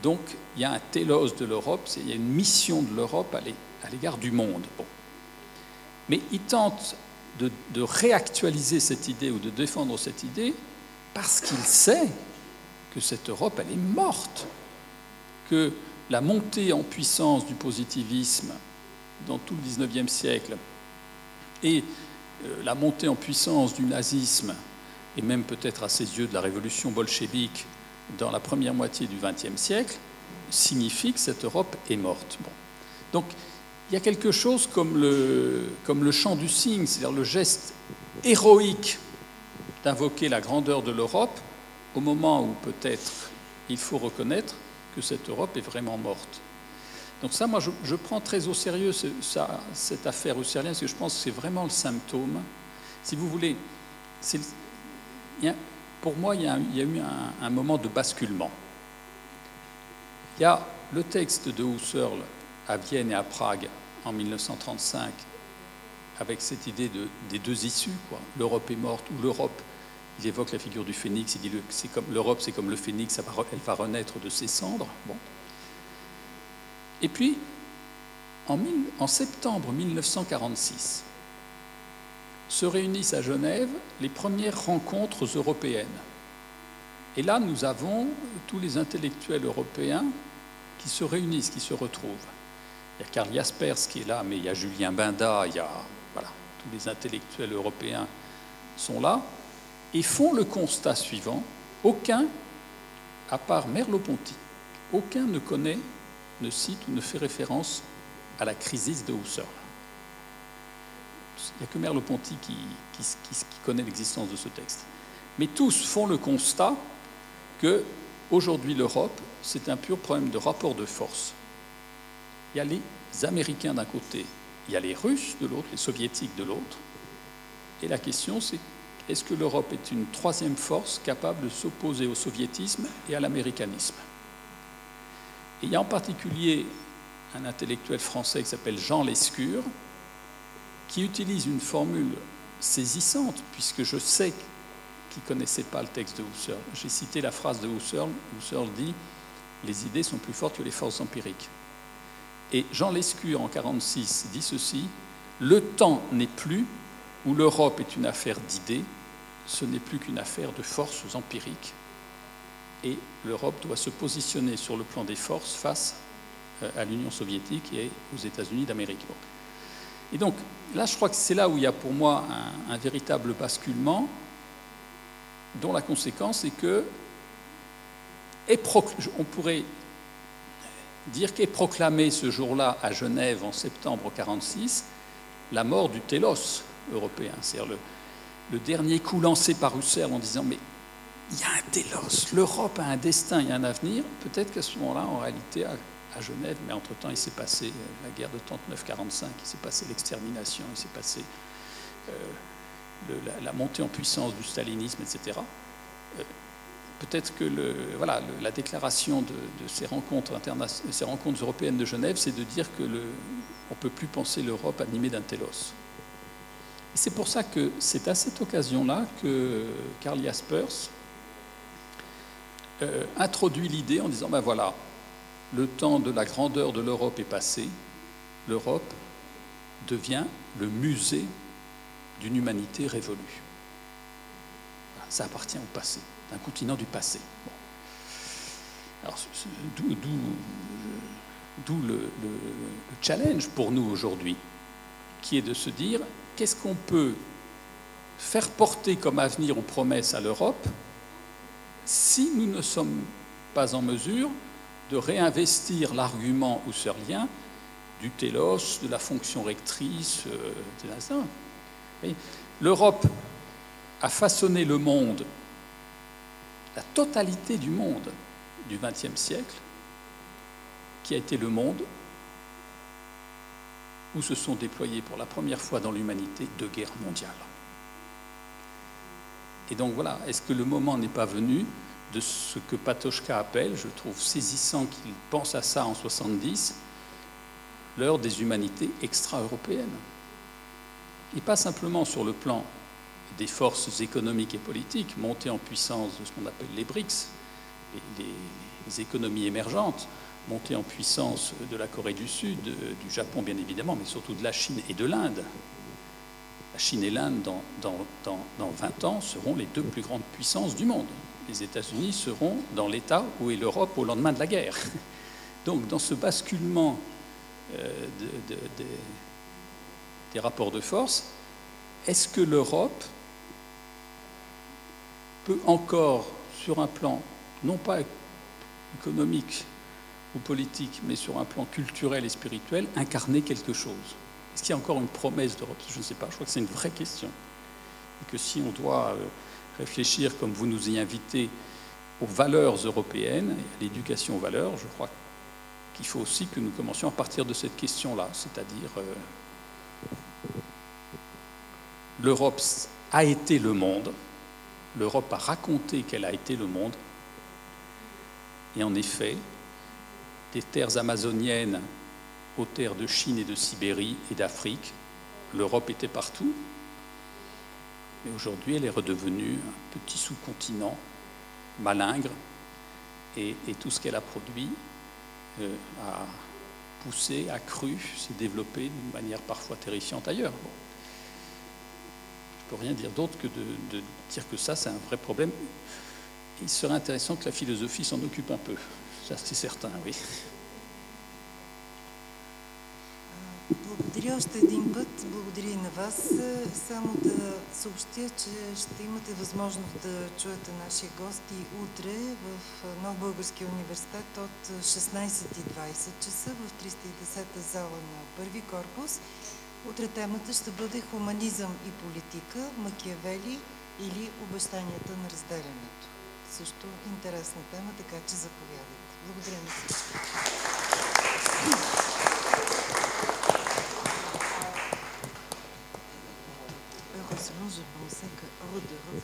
Donc, il y a un télos de l'Europe, il y a une mission de l'Europe à l'é- à l'égard du monde. Mais il tente de réactualiser cette idée ou de défendre cette idée parce qu'il sait que cette Europe, elle est morte, que la montée en puissance du positivisme dans tout le XIXe siècle et euh, la montée en puissance du nazisme, et même peut-être à ses yeux de la révolution bolchevique dans la première moitié du XXe siècle, signifie que cette Europe est morte. Donc, il y a quelque chose comme le, comme le chant du cygne, c'est-à-dire le geste héroïque d'invoquer la grandeur de l'Europe au moment où peut-être il faut reconnaître que cette Europe est vraiment morte. Donc ça, moi, je, prends très au sérieux cette affaire husserlienne, parce que je pense que c'est vraiment le symptôme. Si vous voulez, pour moi, il y a, eu un, moment de basculement. Il y a le texte de Husserl à Vienne et à Prague en 1935, avec cette idée de, des deux issues. L'Europe est morte ou l'Europe. Il évoque la figure du phénix. Il dit comme l'Europe, c'est comme le phénix, elle va renaître de ses cendres. Et puis, en septembre 1946, se réunissent à Genève les premières rencontres européennes. Et là, nous avons tous les intellectuels européens qui se réunissent, qui se retrouvent. Il y a Karl Jaspers qui est là, mais il y a Julien Binda, il y a voilà, tous les intellectuels européens sont là et font le constat suivant aucun, à part Merleau-Ponty, aucun ne connaît, ne cite ou ne fait référence à la crise de Husserl. Il n'y a que Merleau-Ponty qui, qui, connaît l'existence de ce texte. Mais tous font le constat que aujourd'hui l'Europe, c'est un pur problème de rapport de force. Il y a les Américains d'un côté, il y a les Russes de l'autre, les Soviétiques de l'autre. Et la question, c'est est-ce que l'Europe est une troisième force capable de s'opposer au soviétisme et à l'américanisme? Il y a en particulier un intellectuel français qui s'appelle Jean Lescure, qui utilise une formule saisissante, puisque je sais qu'il ne connaissait pas le texte de Husserl. J'ai cité la phrase de Husserl. Husserl dit Les idées sont plus fortes que les forces empiriques. Et Jean Lescure, en 1946, dit ceci Le temps n'est plus où l'Europe est une affaire d'idées, ce n'est plus qu'une affaire de forces empiriques. Et l'Europe doit se positionner sur le plan des forces face euh, à l'Union soviétique et aux États-Unis d'Amérique. Et donc, là, je crois que c'est là où il y a pour moi un, véritable basculement, dont la conséquence est que, on pourrait dire qu'est proclamé ce jour-là à Genève en septembre 1946 la mort du télos européen, c'est-à-dire le, dernier coup lancé par Husserl en disant mais il y a un télos, l'Europe a un destin, il y a un avenir. Peut-être qu'à ce moment-là, en réalité, à, Genève, mais entre-temps, il s'est passé la guerre de 39-45, il s'est passé l'extermination, il s'est passé euh, la, montée en puissance du stalinisme, etc. Euh, Peut-être que voilà, la déclaration de, ces rencontres européennes de Genève, c'est de dire que le, on ne peut plus penser l'Europe animée d'un télos. C'est pour ça que c'est à cette occasion-là que Karl Jaspers euh, introduit l'idée en disant, ben voilà, le temps de la grandeur de l'Europe est passé, l'Europe devient le musée d'une humanité révolue. Ça appartient au passé, d'un continent du passé. D'où le, le, challenge pour nous aujourd'hui, qui est de se dire qu'est-ce qu'on peut faire porter comme avenir ou promesse à l'Europe si nous ne sommes pas en mesure de réinvestir l'argument husserlien du télos, de la fonction rectrice, euh, L'Europe a façonné le monde, la totalité du monde du XXe siècle, qui a été le monde où se sont déployées pour la première fois dans l'humanité deux guerres mondiales. Et donc voilà, est-ce que le moment n'est pas venu de ce que Patochka appelle, je trouve saisissant qu'il pense à ça en 70, l'heure des humanités extra-européennes? Et pas simplement sur le plan des forces économiques et politiques montées en puissance de ce qu'on appelle les BRICS, les, les, économies émergentes, montées en puissance de la Corée du Sud, du Japon bien évidemment, mais surtout de la Chine et de l'Inde. La Chine et l'Inde, dans, dans, dans, dans 20 ans, seront les deux plus grandes puissances du monde. Les États-Unis seront dans l'état où est l'Europe au lendemain de la guerre. <laughs> Donc, dans ce basculement euh, de, de, de, des rapports de force, est-ce que l'Europe peut encore, sur un plan non pas économique ou politique, mais sur un plan culturel et spirituel, incarner quelque chose. Est-ce qu'il y a encore une promesse d'Europe Je ne sais pas, je crois que c'est une vraie question. Et que si on doit euh, réfléchir, comme vous nous y invitez, aux valeurs européennes et à l'éducation aux valeurs, je crois qu'il faut aussi que nous commencions à partir de cette question-là, c'est-à-dire euh, l'Europe a été le monde, l'Europe a raconté qu'elle a été le monde. Et en effet, des terres amazoniennes aux terres de Chine et de Sibérie et d'Afrique, l'Europe était partout. Mais aujourd'hui, elle est redevenue un petit sous-continent malingre et, tout ce qu'elle a produit euh, a poussé, a cru, s'est développé d'une manière parfois terrifiante ailleurs. Bon peux rien dire d'autre que de, dire que ça, c'est un vrai problème. Il serait intéressant que la philosophie s'en occupe un peu. Ça, c'est certain, oui. Благодаря още един път. Благодаря и на вас. Само да съобщя, че ще имате възможност да чуете нашия гост и утре в Нов Български университет от 16.20 часа в 310 зала на първи корпус. Утре темата ще бъде хуманизъм и политика, Макиавели или обещанията на разделянето. Също интересна тема, така че заповядайте. vous remercie. Heureusement, je pensais que hors d'Europe,